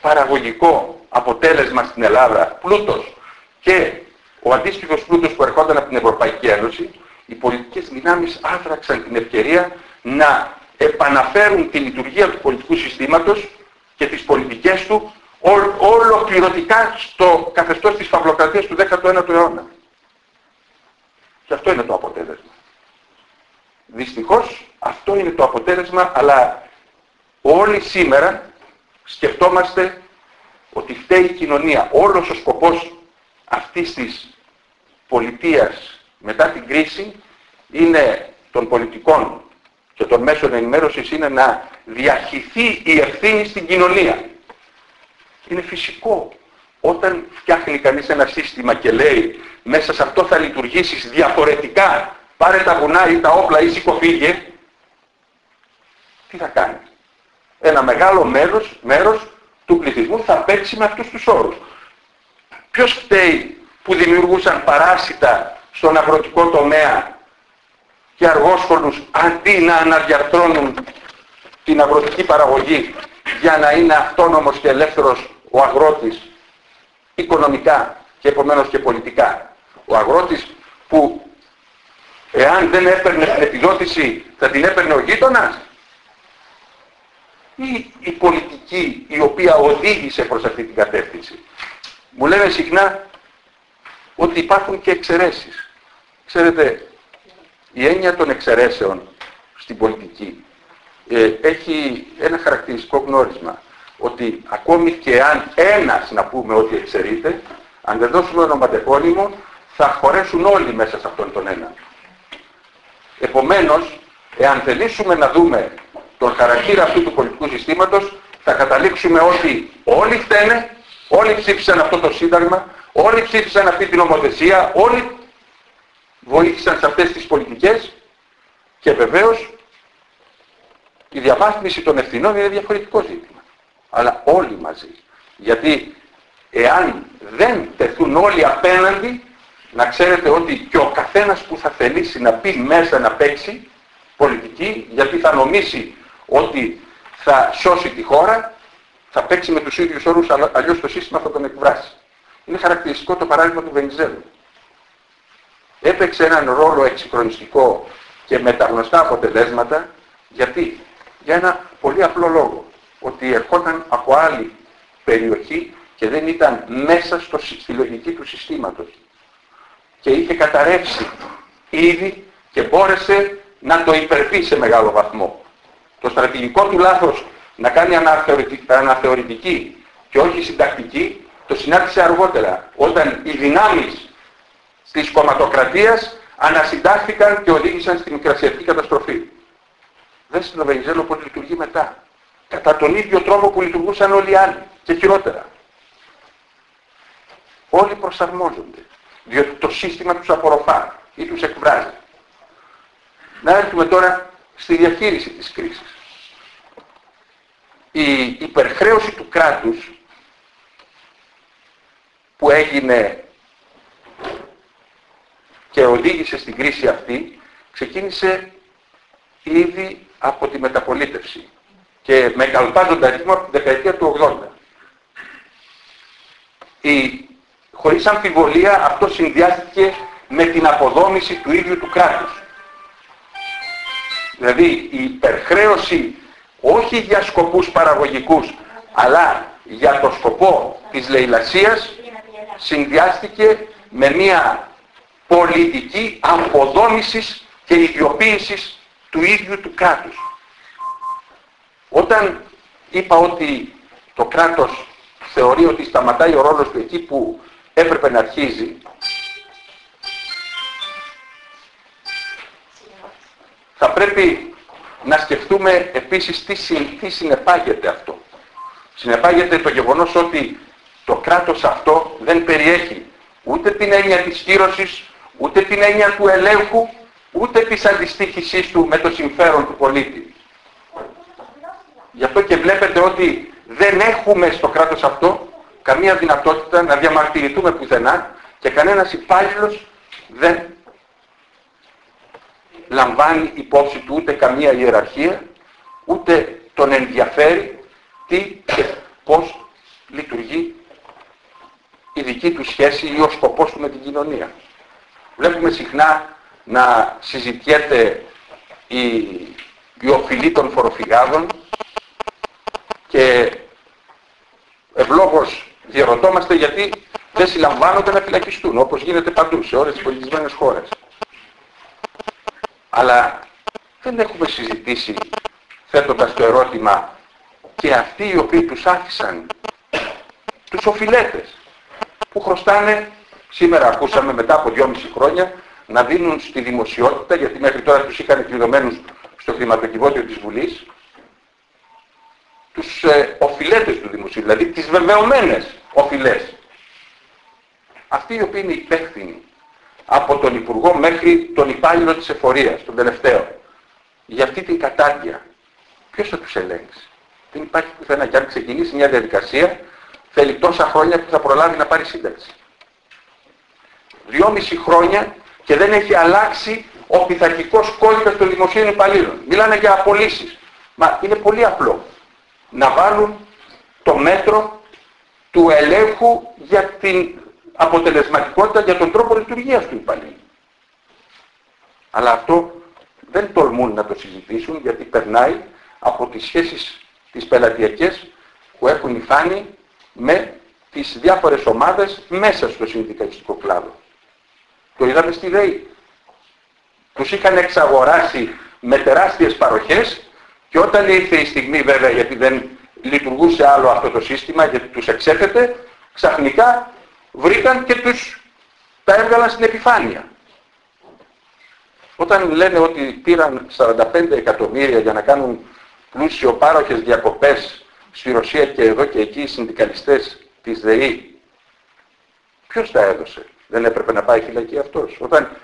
παραγωγικό αποτέλεσμα στην Ελλάδα, πλούτος και ο αντίστοιχος πλούτος που ερχόταν από την Ευρωπαϊκή Ένωση, οι πολιτικές δυνάμεις άδραξαν την ευκαιρία να επαναφέρουν τη λειτουργία του πολιτικού συστήματος και τις πολιτικές του ολοκληρωτικά στο καθεστώς της φαυλοκρατίας του 19ου αιώνα. Και αυτό είναι το αποτέλεσμα. Δυστυχώς αυτό είναι το αποτέλεσμα, αλλά όλοι σήμερα σκεφτόμαστε ότι φταίει η κοινωνία. Όλος ο σκοπός αυτής της πολιτείας μετά την κρίση είναι των πολιτικών και των μέσων ενημέρωσης είναι να διαχυθεί η ευθύνη στην κοινωνία. Είναι φυσικό. Όταν φτιάχνει κανείς ένα σύστημα και λέει μέσα σε αυτό θα λειτουργήσεις διαφορετικά, πάρε τα βουνά ή τα όπλα ή σηκωφίγε, τι θα κάνεις; Ένα μεγάλο μέρος, μέρος του πληθυσμού θα παίξει με αυτούς τους όρους. Ποιος φταίει που δημιουργούσαν παράσιτα στον αγροτικό τομέα και αργόσχολους αντί να αναδιαρθρώνουν την αγροτική παραγωγή για να είναι αυτόνομος και ελεύθερος ο αγρότης οικονομικά και επομένως και πολιτικά. Ο αγρότης που εάν δεν έπαιρνε την επιδότηση θα την έπαιρνε ο γείτονας; Ή η πολιτική η οποία οδήγησε προς αυτή την κατεύθυνση. Μου λένε συχνά ότι υπάρχουν και εξαιρέσεις. Ξέρετε, η έννοια των εξαιρέσεων στην πολιτική ε, έχει ένα χαρακτηριστικό γνώρισμα ότι ακόμη και αν ένας να πούμε ότι εξαιρείται, αν δεν δώσουμε ονοματεπώνυμο, θα χωρέσουν όλοι μέσα σε αυτόν τον ένα. Επομένως, εάν θελήσουμε να δούμε τον χαρακτήρα αυτού του πολιτικού συστήματος, θα καταλήξουμε ότι όλοι φταίνε, όλοι ψήφισαν αυτό το σύνταγμα, όλοι ψήφισαν αυτή την νομοθεσία, όλοι βοήθησαν σε αυτές τις πολιτικές και βεβαίως η διαβάθμιση των ευθυνών είναι διαφορετικό ζήτημα. Αλλά όλοι μαζί. Γιατί εάν δεν τεθούν όλοι απέναντι, να ξέρετε ότι και ο καθένας που θα θελήσει να πει μέσα να παίξει πολιτική, γιατί θα νομίσει ότι θα σώσει τη χώρα, θα παίξει με τους ίδιους όρους, αλλιώς το σύστημα θα τον εκβράσει. Είναι χαρακτηριστικό το παράδειγμα του Βενιζέλου. Έπαιξε έναν ρόλο εξυγχρονιστικό και με τα γνωστά αποτελέσματα, γιατί για ένα πολύ απλό λόγο. Ότι ερχόταν από άλλη περιοχή και δεν ήταν μέσα στο, στη λογική του συστήματος. Και είχε καταρρεύσει ήδη και μπόρεσε να το υπερβεί σε μεγάλο βαθμό. Το στρατηγικό του λάθος να κάνει αναθεωρητική και όχι συντακτική, το συνάντησε αργότερα, όταν οι δυνάμεις της κομματοκρατίας ανασυντάχθηκαν και οδήγησαν στην μικρασιατική καταστροφή. Δεν στην Βενιζέλο πώς λειτουργεί μετά. Κατά τον ίδιο τρόπο που λειτουργούσαν όλοι οι άλλοι και χειρότερα. Όλοι προσαρμόζονται. Διότι το σύστημα τους απορροφά ή τους εκβράζει. Να έρθουμε τώρα στη διαχείριση της κρίσης. Η υπερχρέωση του κράτους που έγινε και οδήγησε στην κρίση αυτή ξεκίνησε ήδη από τη μεταπολίτευση και με καλπάζοντα ρυθμό από τη δεκαετία του 80. Η, χωρίς αμφιβολία αυτό συνδυάστηκε με την αποδόμηση του ίδιου του κράτους. Δηλαδή η υπερχρέωση όχι για σκοπούς παραγωγικούς αλλά για το σκοπό της λαιλασίας συνδυάστηκε με μια πολιτική αποδόμησης και ιδιοποίησης του ίδιου του κράτους. Όταν είπα ότι το κράτος θεωρεί ότι σταματάει ο ρόλος του εκεί που έπρεπε να αρχίζει, θα πρέπει να σκεφτούμε επίσης τι, τι συνεπάγεται αυτό. Συνεπάγεται το γεγονός ότι το κράτος αυτό δεν περιέχει ούτε την έννοια της κύρωσης, ούτε την έννοια του ελέγχου, ούτε της αντιστοίχησής του με το συμφέρον του πολίτη. Γι' αυτό και βλέπετε ότι δεν έχουμε στο κράτος αυτό καμία δυνατότητα να διαμαρτυρηθούμε πουθενά και κανένας υπάλληλος δεν λαμβάνει υπόψη του ούτε καμία ιεραρχία, ούτε τον ενδιαφέρει τι και πώς λειτουργεί η δική του σχέση ή ο σκοπός του με την κοινωνία. Βλέπουμε συχνά να συζητιέται η, η οφειλή των φοροφυγάδων και ευλόγως διαρωτόμαστε γιατί δεν συλλαμβάνονται να φυλακιστούν, όπως γίνεται παντού σε όλες τις πολιτισμένες χώρες. Αλλά δεν έχουμε συζητήσει θέτοντας το ερώτημα και αυτοί οι οποίοι τους άφησαν τους οφειλέτες που χρωστάνε, σήμερα ακούσαμε μετά από δυόμιση χρόνια, να δίνουν στη δημοσιότητα, γιατί μέχρι τώρα τους είχαν κλειδωμένους στο χρηματοκιβώτιο της Βουλής, τους ε, οφειλέτες του δημοσίου, δηλαδή τις βεβαιωμένες οφειλές. Αυτοί οι οποίοι είναι υπεύθυνοι από τον Υπουργό μέχρι τον υπάλληλο της εφορίας, τον τελευταίο, για αυτή την κατάρτια, ποιος θα τους ελέγξει; Δεν υπάρχει πουθενά και αν ξεκινήσει μια διαδικασία θέλει τόσα χρόνια που θα προλάβει να πάρει σύνταξη. Δυόμιση χρόνια και δεν έχει αλλάξει ο πειθαρχικός κώδικας των δημοσίων υπαλλήλων. Μιλάνε για απολύσεις. Μα είναι πολύ απλό. Να βάλουν το μέτρο του ελέγχου για την αποτελεσματικότητα, για τον τρόπο λειτουργίας του υπαλλήλου. Αλλά αυτό δεν τολμούν να το συζητήσουν γιατί περνάει από τις σχέσεις τις πελατειακές που έχουν υφάνει με τις διάφορες ομάδες μέσα στο συνδικαλιστικό κλάδο. Το είδαμε στη ΔΕΗ. Τους είχαν εξαγοράσει με τεράστιες παροχές και όταν ήρθε η στιγμή βέβαια γιατί δεν λειτουργούσε άλλο αυτό το σύστημα γιατί τους εξέθετε, ξαφνικά βρήκαν και τους τα έβγαλαν στην επιφάνεια. Όταν λένε ότι πήραν 45 εκατομμύρια για να κάνουν πλούσιο πάροχες διακοπές στη Ρωσία και εδώ και εκεί οι συνδικαλιστές της ΔΕΗ, ποιος τα έδωσε; Δεν έπρεπε να πάει φυλακή αυτός. Όταν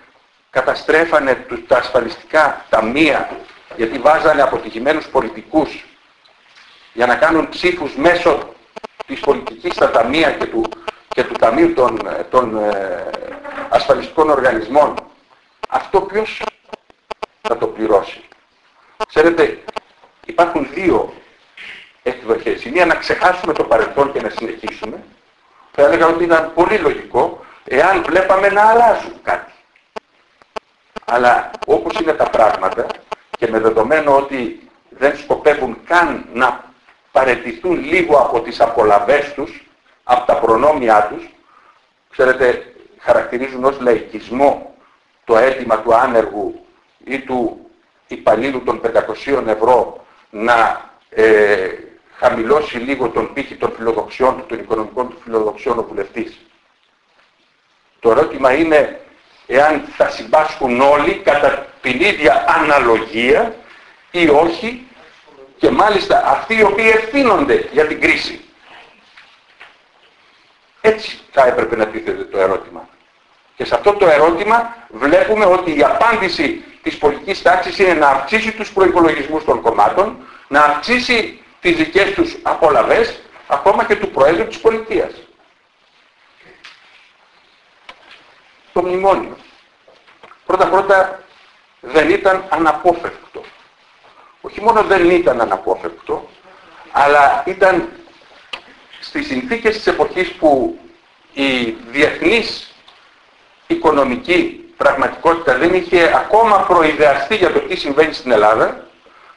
καταστρέφανε τα ασφαλιστικά ταμεία γιατί βάζανε αποτυχημένους πολιτικούς για να κάνουν ψήφους μέσω της πολιτικής στα ταμεία και του, και του Ταμείου των, των ε, ασφαλιστικών οργανισμών. Αυτό ποιος θα το πληρώσει; Ξέρετε, υπάρχουν δύο εκδοχές. Η μία να ξεχάσουμε το παρελθόν και να συνεχίσουμε. Θα έλεγα ότι ήταν πολύ λογικό εάν βλέπαμε να αλλάζουν κάτι. Αλλά όπως είναι τα πράγματα και με δεδομένο ότι δεν σκοπεύουν καν να παρετηθούν λίγο από τις απολαβές τους, από τα προνόμια τους, ξέρετε, χαρακτηρίζουν ως λαϊκισμό το αίτημα του άνεργου ή του υπαλλήλου των 500 ευρώ να ε, χαμηλώσει λίγο τον πύχη των φιλοδοξιών του, των οικονομικών του φιλοδοξιών ο βουλευτής. Το ερώτημα είναι εάν θα συμπάσχουν όλοι κατά την ίδια αναλογία ή όχι και μάλιστα αυτοί οι οποίοι ευθύνονται για την κρίση. Έτσι θα έπρεπε να τίθεται το ερώτημα. Και σε αυτό το ερώτημα βλέπουμε ότι η απάντηση της πολιτικής τάξης είναι να αυξήσει τους προϋπολογισμούς των κομμάτων, να αυξήσει τις δικές τους απολαβές, ακόμα και του Προέδρου της Πολιτείας. Το μνημόνιο. Πρώτα-πρώτα δεν ήταν αναπόφευκτο. Όχι μόνο δεν ήταν αναπόφευκτο, αλλά ήταν στις συνθήκες της εποχής που η διεθνής οικονομική πραγματικότητα δεν είχε ακόμα προειδεαστεί για το τι συμβαίνει στην Ελλάδα,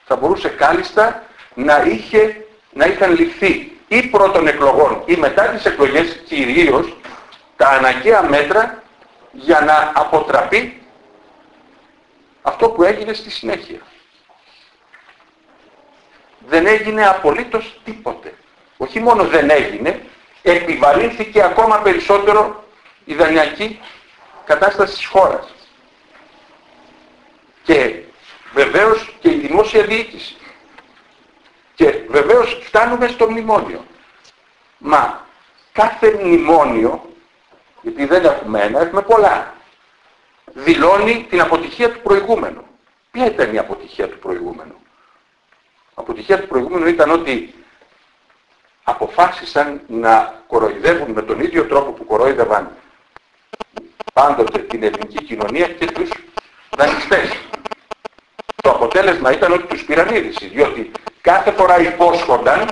θα μπορούσε κάλλιστα να, είχε, να είχαν ληφθεί ή πρώτων εκλογών ή μετά τις εκλογές κυρίως τα αναγκαία μέτρα για να αποτραπεί αυτό που έγινε στη συνέχεια. Δεν έγινε απολύτως τίποτε. Όχι μόνο δεν έγινε, επιβαρύνθηκε ακόμα περισσότερο η δανειακή κατάσταση της χώρας. Και βεβαίως και η δημόσια διοίκηση. Και βεβαίως φτάνουμε στο μνημόνιο. Μα κάθε μνημόνιο, γιατί δεν έχουμε ένα, έχουμε πολλά, δηλώνει την αποτυχία του προηγούμενου. Ποια ήταν η αποτυχία του προηγούμενου; Η αποτυχία του προηγούμενου ήταν ότι αποφάσισαν να κοροϊδεύουν με τον ίδιο τρόπο που κοροϊδεύαν πάντοτε την ελληνική κοινωνία και τους δανειστές. Το αποτέλεσμα ήταν ότι τους πήραν είδηση, διότι κάθε φορά υπόσχονταν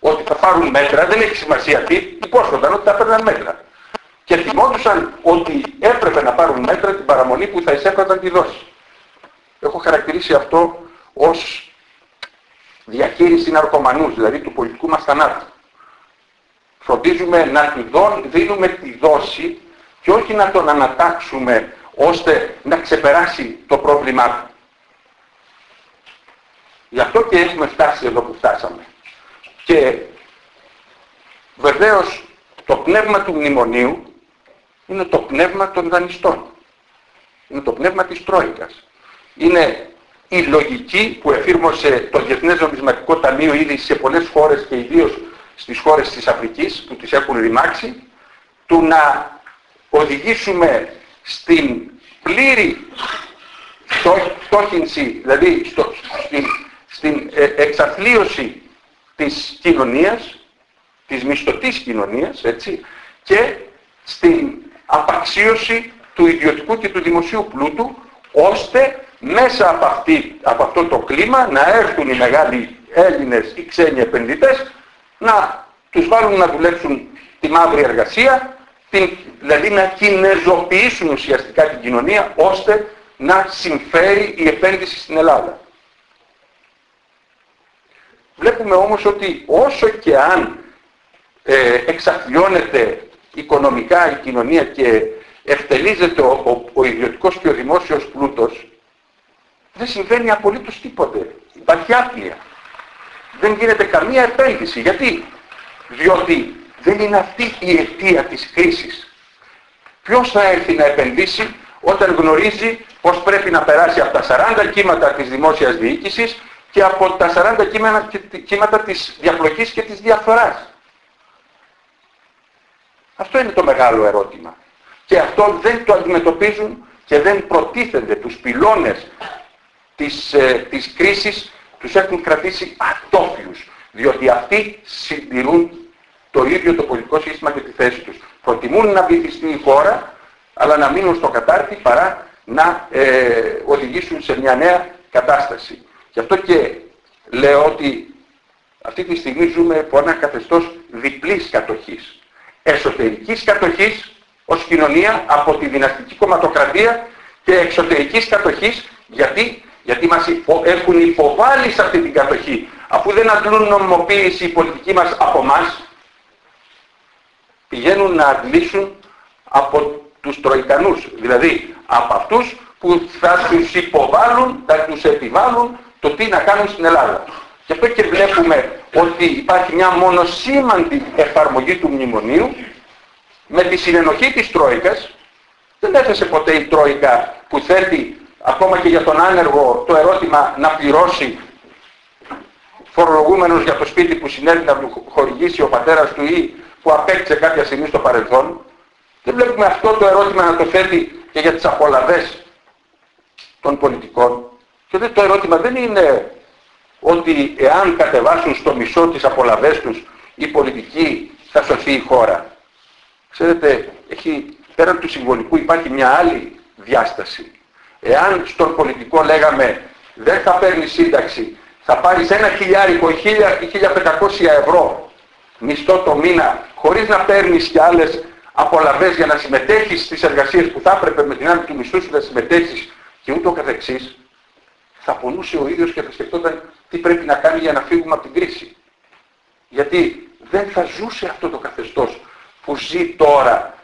ότι θα πάρουν μέτρα, δεν έχει σημασία τι, υπόσχονταν ότι θα παίρναν μέτρα. Και θυμόντουσαν ότι έπρεπε να πάρουν μέτρα την παραμονή που θα εισέφεραν τη δόση. Έχω χαρακτηρίσει αυτό ως διαχείριση ναρκωμανούς, δηλαδή του πολιτικού μας θανάτου. Φροντίζουμε να του δίνουμε τη δόση και όχι να τον ανατάξουμε ώστε να ξεπεράσει το πρόβλημά του. Γι' αυτό και έχουμε φτάσει εδώ που φτάσαμε. Και βεβαίως το πνεύμα του μνημονίου είναι το πνεύμα των δανειστών. Είναι το πνεύμα της Τρόικας. Είναι η λογική που εφήρμοσε το Διεθνές Νομισματικό Ταμείο ήδη σε πολλές χώρες και ιδίως στις χώρες της Αφρικής που τις έχουν ρημάξει του να οδηγήσουμε στην πλήρη φτώχυνση, δηλαδή στο, στην, στην ε, εξαθλίωση της κοινωνίας, της μισθωτής κοινωνίας, έτσι, και στην απαξίωση του ιδιωτικού και του δημοσίου πλούτου, ώστε μέσα από, αυτή, από αυτό το κλίμα να έρθουν οι μεγάλοι Έλληνες ή ξένοι επενδυτές να τους βάλουν να δουλέψουν τη μαύρη εργασία, την, δηλαδή να κινεζοποιήσουν ουσιαστικά την κοινωνία ώστε να συμφέρει η επένδυση στην Ελλάδα. Βλέπουμε όμως ότι όσο και αν ε, εξαθλιώνεται οικονομικά η κοινωνία και ευτελίζεται ο, ο, ο ιδιωτικός και ο δημόσιος πλούτος, δεν συμβαίνει απολύτως τίποτε. Υπάρχει άθλια. Δεν γίνεται καμία επένδυση. Γιατί; Διότι δεν είναι αυτή η αιτία της κρίσης. Ποιος θα έρθει να επενδύσει όταν γνωρίζει πως πρέπει να περάσει από τα 40 κύματα της δημόσιας διοίκησης και από τα 40 κύματα, κύματα της διαπλοκής και της διαφθοράς; Αυτό είναι το μεγάλο ερώτημα. Και αυτό δεν το αντιμετωπίζουν και δεν προτίθενται τους πυλώνες της, ε, της κρίσης τους έχουν κρατήσει ατόφιους, διότι αυτοί συντηρούν το ίδιο το πολιτικό σύστημα και τη θέση τους. Προτιμούν να βυθιστεί η χώρα, αλλά να μείνουν στο κατάρτι παρά να ε, οδηγήσουν σε μια νέα κατάσταση. Γι' αυτό και λέω ότι αυτή τη στιγμή ζούμε από ένα καθεστώς διπλής κατοχής. Εσωτερικής κατοχής ως κοινωνία από τη δυναστική κομματοκρατία και εξωτερικής κατοχής γιατί γιατί μας έχουν υποβάλει σε αυτή την κατοχή. Αφού δεν αντλούν νομιμοποίηση οι πολιτικοί μας από μας, πηγαίνουν να αντλήσουν από τους Τροϊκανούς. Δηλαδή από αυτούς που θα τους υποβάλουν, θα τους επιβάλλουν το τι να κάνουν στην Ελλάδα. Γι' αυτό και βλέπουμε ότι υπάρχει μια μονοσήμαντη εφαρμογή του μνημονίου με τη συνενοχή της Τρόικας. Δεν έθεσε ποτέ η Τρόικα που θέτει ακόμα και για τον άνεργο το ερώτημα να πληρώσει φορολογούμενος για το σπίτι που συνέβη να του χορηγήσει ο πατέρας του ή που απέκτησε κάποια στιγμή στο παρελθόν. Δεν βλέπουμε αυτό το ερώτημα να το θέτει και για τις απολαβές των πολιτικών. Και το ερώτημα δεν είναι ότι εάν κατεβάσουν στο μισό τις απολαβές τους οι πολιτικοί θα σωθεί η χώρα. Ξέρετε, έχει, πέραν του συμβολικού υπάρχει μια άλλη διάσταση. Εάν στον πολιτικό λέγαμε δεν θα παίρνει σύνταξη, θα πάρεις ένα χιλιάρικο ή πεντακόσια ευρώ μισθό το μήνα χωρίς να παίρνεις και άλλες απολαβές για να συμμετέχεις στις εργασίες που θα έπρεπε με την άμυνα του μισθού σου να συμμετέχεις και ούτω καθεξής, θα πονούσε ο ίδιος και θα σκεφτόταν τι πρέπει να κάνει για να φύγουμε από την κρίση. Γιατί δεν θα ζούσε αυτό το καθεστώς που ζει τώρα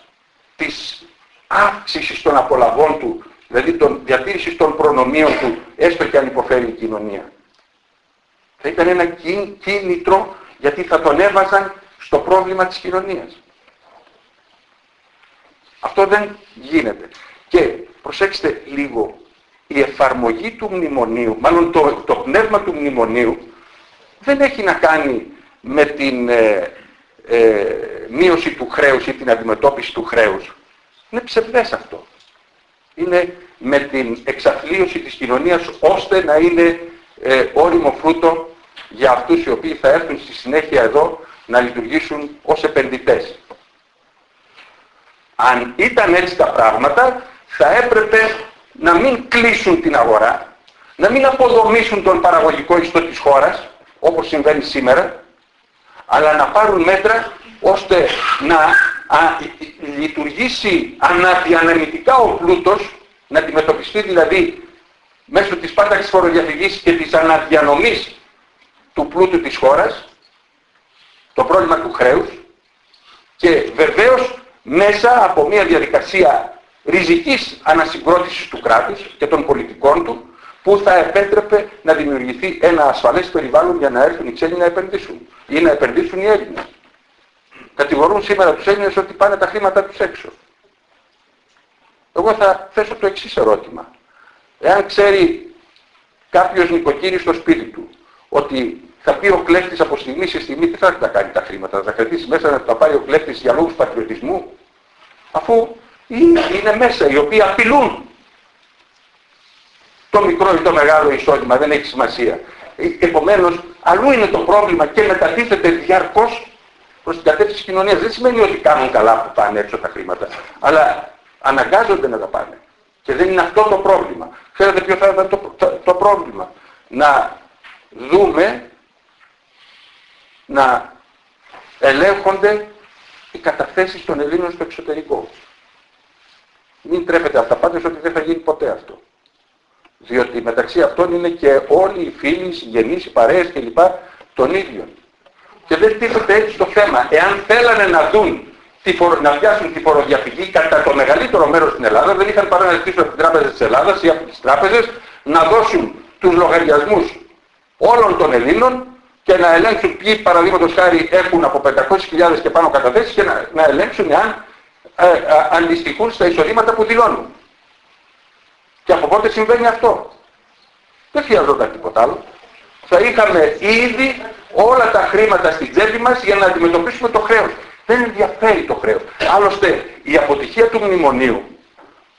της αύξησης των απολαβών του δηλαδή τον διατήρησης των προνομίων του, έστω και αν υποφέρει η κοινωνία. Θα ήταν ένα κίνητρο γιατί θα τον έβαζαν στο πρόβλημα της κοινωνίας. Αυτό δεν γίνεται. Και προσέξτε λίγο, η εφαρμογή του μνημονίου, μάλλον το, το πνεύμα του μνημονίου, δεν έχει να κάνει με την ε, ε, μείωση του χρέους ή την αντιμετώπιση του χρέους. Είναι ψευδές αυτό είναι με την εξαθλίωση της κοινωνίας ώστε να είναι ε, όριμο φρούτο για αυτούς οι οποίοι θα έρθουν στη συνέχεια εδώ να λειτουργήσουν ως επενδυτές. Αν ήταν έτσι τα πράγματα, θα έπρεπε να μην κλείσουν την αγορά, να μην αποδομήσουν τον παραγωγικό ιστό της χώρας, όπως συμβαίνει σήμερα, αλλά να πάρουν μέτρα ώστε να α, λειτουργήσει αναδιανεμητικά ο πλούτος, να αντιμετωπιστεί δηλαδή μέσω της πάταξης φοροδιαφυγής και της αναδιανομής του πλούτου της χώρας, το πρόβλημα του χρέους και βεβαίως μέσα από μια διαδικασία ριζικής ανασυγκρότησης του κράτους και των πολιτικών του που θα επέτρεπε να δημιουργηθεί ένα ασφαλές περιβάλλον για να έρθουν οι ξένοι να επενδύσουν ή να επενδύσουν οι Έλληνες. Κατηγορούν σήμερα τους Έλληνες ότι πάνε τα χρήματα τους έξω. Εγώ θα θέσω το εξής ερώτημα. Εάν ξέρει κάποιος νοικοκύρης στο σπίτι του ότι θα πει ο κλέφτης από στιγμή σε στιγμή τι θα τα κάνει τα χρήματα, θα τα κρατήσει μέσα να τα πάρει ο κλέφτης για λόγους πατριωτισμού, αφού είναι μέσα οι οποίοι απειλούν το μικρό ή το μεγάλο εισόδημα, δεν έχει σημασία. Ε, επομένως, αλλού είναι το πρόβλημα και μετατίθεται διαρκώς προς την κατεύθυνση της κοινωνίας. Δεν σημαίνει ότι κάνουν καλά που πάνε έξω τα χρήματα, αλλά αναγκάζονται να τα πάνε. Και δεν είναι αυτό το πρόβλημα. Ξέρετε ποιο θα ήταν το, το, το πρόβλημα; Να δούμε να ελέγχονται οι καταθέσεις των Ελλήνων στο εξωτερικό. Μην τρέφετε αυταπάτες ότι δεν θα γίνει ποτέ αυτό. Διότι μεταξύ αυτών είναι και όλοι οι φίλοι, οι συγγενείς, οι παρέες κλπ. των ίδιων. Και δεν τίθεται έτσι το θέμα. Εάν θέλανε να δουν τη φορο... να πιάσουν τη φοροδιαφυγή κατά το μεγαλύτερο μέρος στην Ελλάδα, δεν είχαν παρά να ζητήσουν από την Τράπεζα της Ελλάδας ή από τις τράπεζες να δώσουν τους λογαριασμούς όλων των Ελλήνων και να ελέγξουν ποιοι παραδείγματος χάρη έχουν από 500.000 και πάνω καταθέσεις και να, να ελέγξουν εάν ε, ε, αντιστοιχούν στα εισοδήματα που δηλώνουν. Και από πότε συμβαίνει αυτό. Δεν χρειαζόταν τίποτα άλλο. Θα είχαμε ήδη όλα τα χρήματα στην τσέπη μας για να αντιμετωπίσουμε το χρέος. Δεν ενδιαφέρει το χρέος. Άλλωστε η αποτυχία του μνημονίου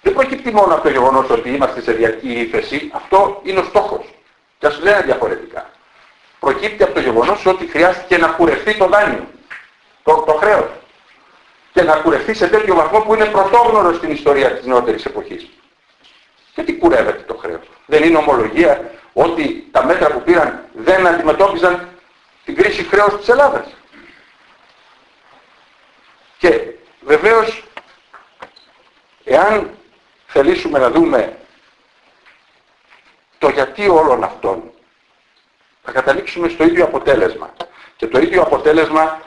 δεν προκύπτει μόνο από το γεγονός ότι είμαστε σε διακή ύφεση. Αυτό είναι ο στόχος. Και ας λένε διαφορετικά. Προκύπτει από το γεγονός ότι χρειάστηκε να κουρευτεί το δάνειο. Το, το χρέος και να κουρευτεί σε τέτοιο βαθμό που είναι πρωτόγνωρο στην ιστορία της νεότερης εποχής. Γιατί κουρεύεται το χρέος. Δεν είναι ομολογία ότι τα μέτρα που πήραν δεν αντιμετώπιζαν την κρίση χρέους της Ελλάδας. Και βεβαίως, εάν θελήσουμε να δούμε το γιατί όλων αυτών, θα καταλήξουμε στο ίδιο αποτέλεσμα. Και το ίδιο αποτέλεσμα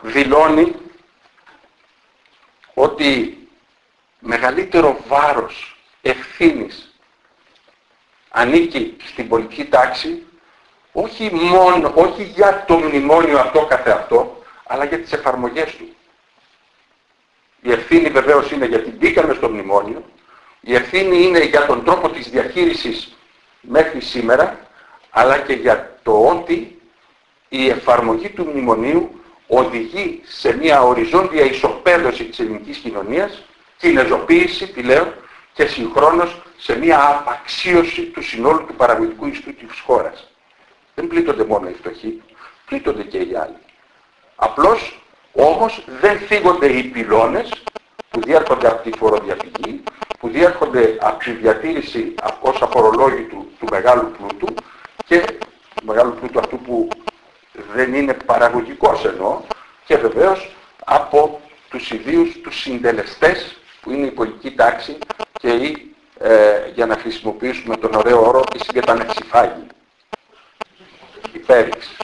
δηλώνει ότι μεγαλύτερο βάρος ευθύνης ανήκει στην πολιτική τάξη όχι, μόνο, όχι για το μνημόνιο αυτό καθεαυτό, αλλά για τις εφαρμογές του. Η ευθύνη βεβαίως είναι γιατί μπήκαμε στο μνημόνιο, η ευθύνη είναι για τον τρόπο της διαχείρισης μέχρι σήμερα, αλλά και για το ότι η εφαρμογή του μνημονίου οδηγεί σε μια οριζόντια ισοπαίδωση της ελληνικής κοινωνίας, κινεζοποίηση, τη λέω, και συγχρόνως σε μια απαξίωση του συνόλου του παραγωγικού ιστού της χώρας. Δεν πλήττονται μόνο οι φτωχοί, πλήττονται και οι άλλοι. Απλώς όμως δεν φύγονται οι πυλώνες που διέρχονται από τη φοροδιαφυγή, που διέρχονται από τη διατήρηση ως αφορολόγητου του μεγάλου πλούτου και του μεγάλου πλούτου αυτού που δεν είναι παραγωγικός εννοώ και βεβαίως από τους ιδίους τους συντελεστές που είναι η πολιτική τάξη και η, ε, για να χρησιμοποιήσουμε τον ωραίο όρο, η συγκατανεξιφάγη. Η πέριξη.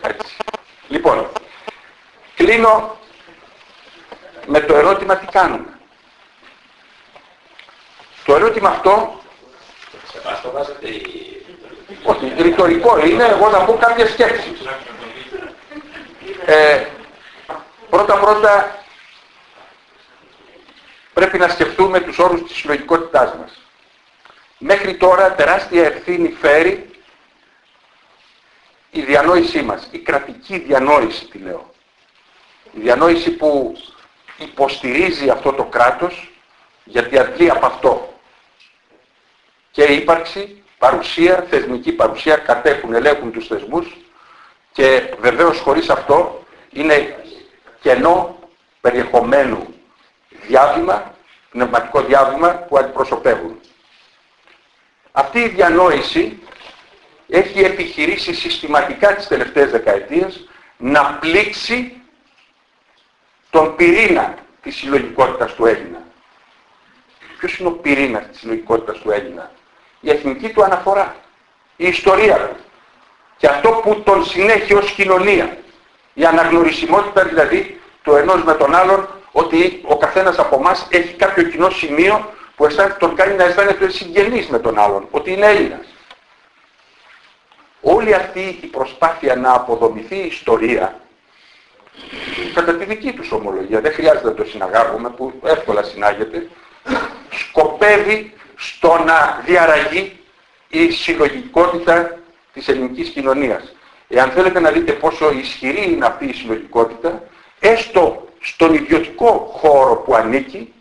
Έτσι. Λοιπόν, κλείνω με το ερώτημα τι κάνουμε. Το ερώτημα αυτό όχι, ρητορικό είναι εγώ να πω κάποιες σκέψεις. Ε, πρώτα πρώτα πρέπει να σκεφτούμε τους όρους της συλλογικότητάς μας. Μέχρι τώρα τεράστια ευθύνη φέρει η διανόησή μας, η κρατική διανόηση τη λέω. Η διανόηση που υποστηρίζει αυτό το κράτος γιατί αρκεί από αυτό. Και η ύπαρξη παρουσία, θεσμική παρουσία, κατέχουν, ελέγχουν τους θεσμούς και βεβαίως χωρίς αυτό είναι κενό περιεχομένου διάβημα, πνευματικό διάβημα που αντιπροσωπεύουν. Αυτή η διανόηση έχει επιχειρήσει συστηματικά τις τελευταίες δεκαετίες να πλήξει τον πυρήνα της συλλογικότητας του Έλληνα. Ποιος είναι ο πυρήνας της συλλογικότητας του Έλληνα; Η εθνική του αναφορά. Η ιστορία του. Και αυτό που τον συνέχει ως κοινωνία. Η αναγνωρισιμότητα δηλαδή του ενός με τον άλλον ότι ο καθένας από εμά έχει κάποιο κοινό σημείο που τον κάνει να αισθάνεται συγγενής με τον άλλον, ότι είναι Έλληνας. Όλη αυτή η προσπάθεια να αποδομηθεί η ιστορία, κατά τη δική τους ομολογία, δεν χρειάζεται να το συναγάγουμε που εύκολα συνάγεται, σκοπεύει στο να διαραγεί η συλλογικότητα της ελληνικής κοινωνίας. Εάν θέλετε να δείτε πόσο ισχυρή είναι αυτή η συλλογικότητα, έστω στον ιδιωτικό χώρο που ανήκει,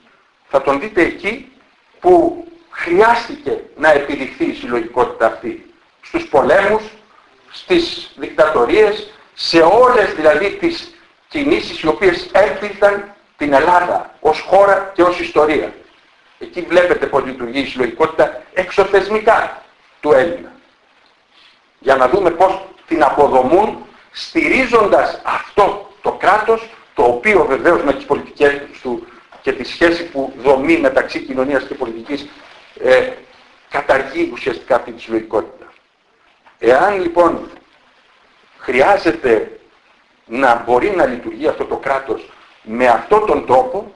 θα τον δείτε εκεί που χρειάστηκε να επιδειχθεί η συλλογικότητα αυτή. Στους πολέμους, στις δικτατορίες, σε όλες δηλαδή τις κινήσεις οι οποίες έλπιζαν την Ελλάδα ως χώρα και ως ιστορία. Εκεί βλέπετε πώς λειτουργεί η συλλογικότητα εξωθεσμικά του Έλληνα. Για να δούμε πώς την αποδομούν στηρίζοντας αυτό το κράτος το οποίο βεβαίως με τις πολιτικές του και τη σχέση που δομεί μεταξύ κοινωνίας και πολιτικής ε, καταργεί ουσιαστικά αυτή τη συλλογικότητα. Εάν λοιπόν χρειάζεται να μπορεί να λειτουργεί αυτό το κράτος με αυτόν τον τρόπο,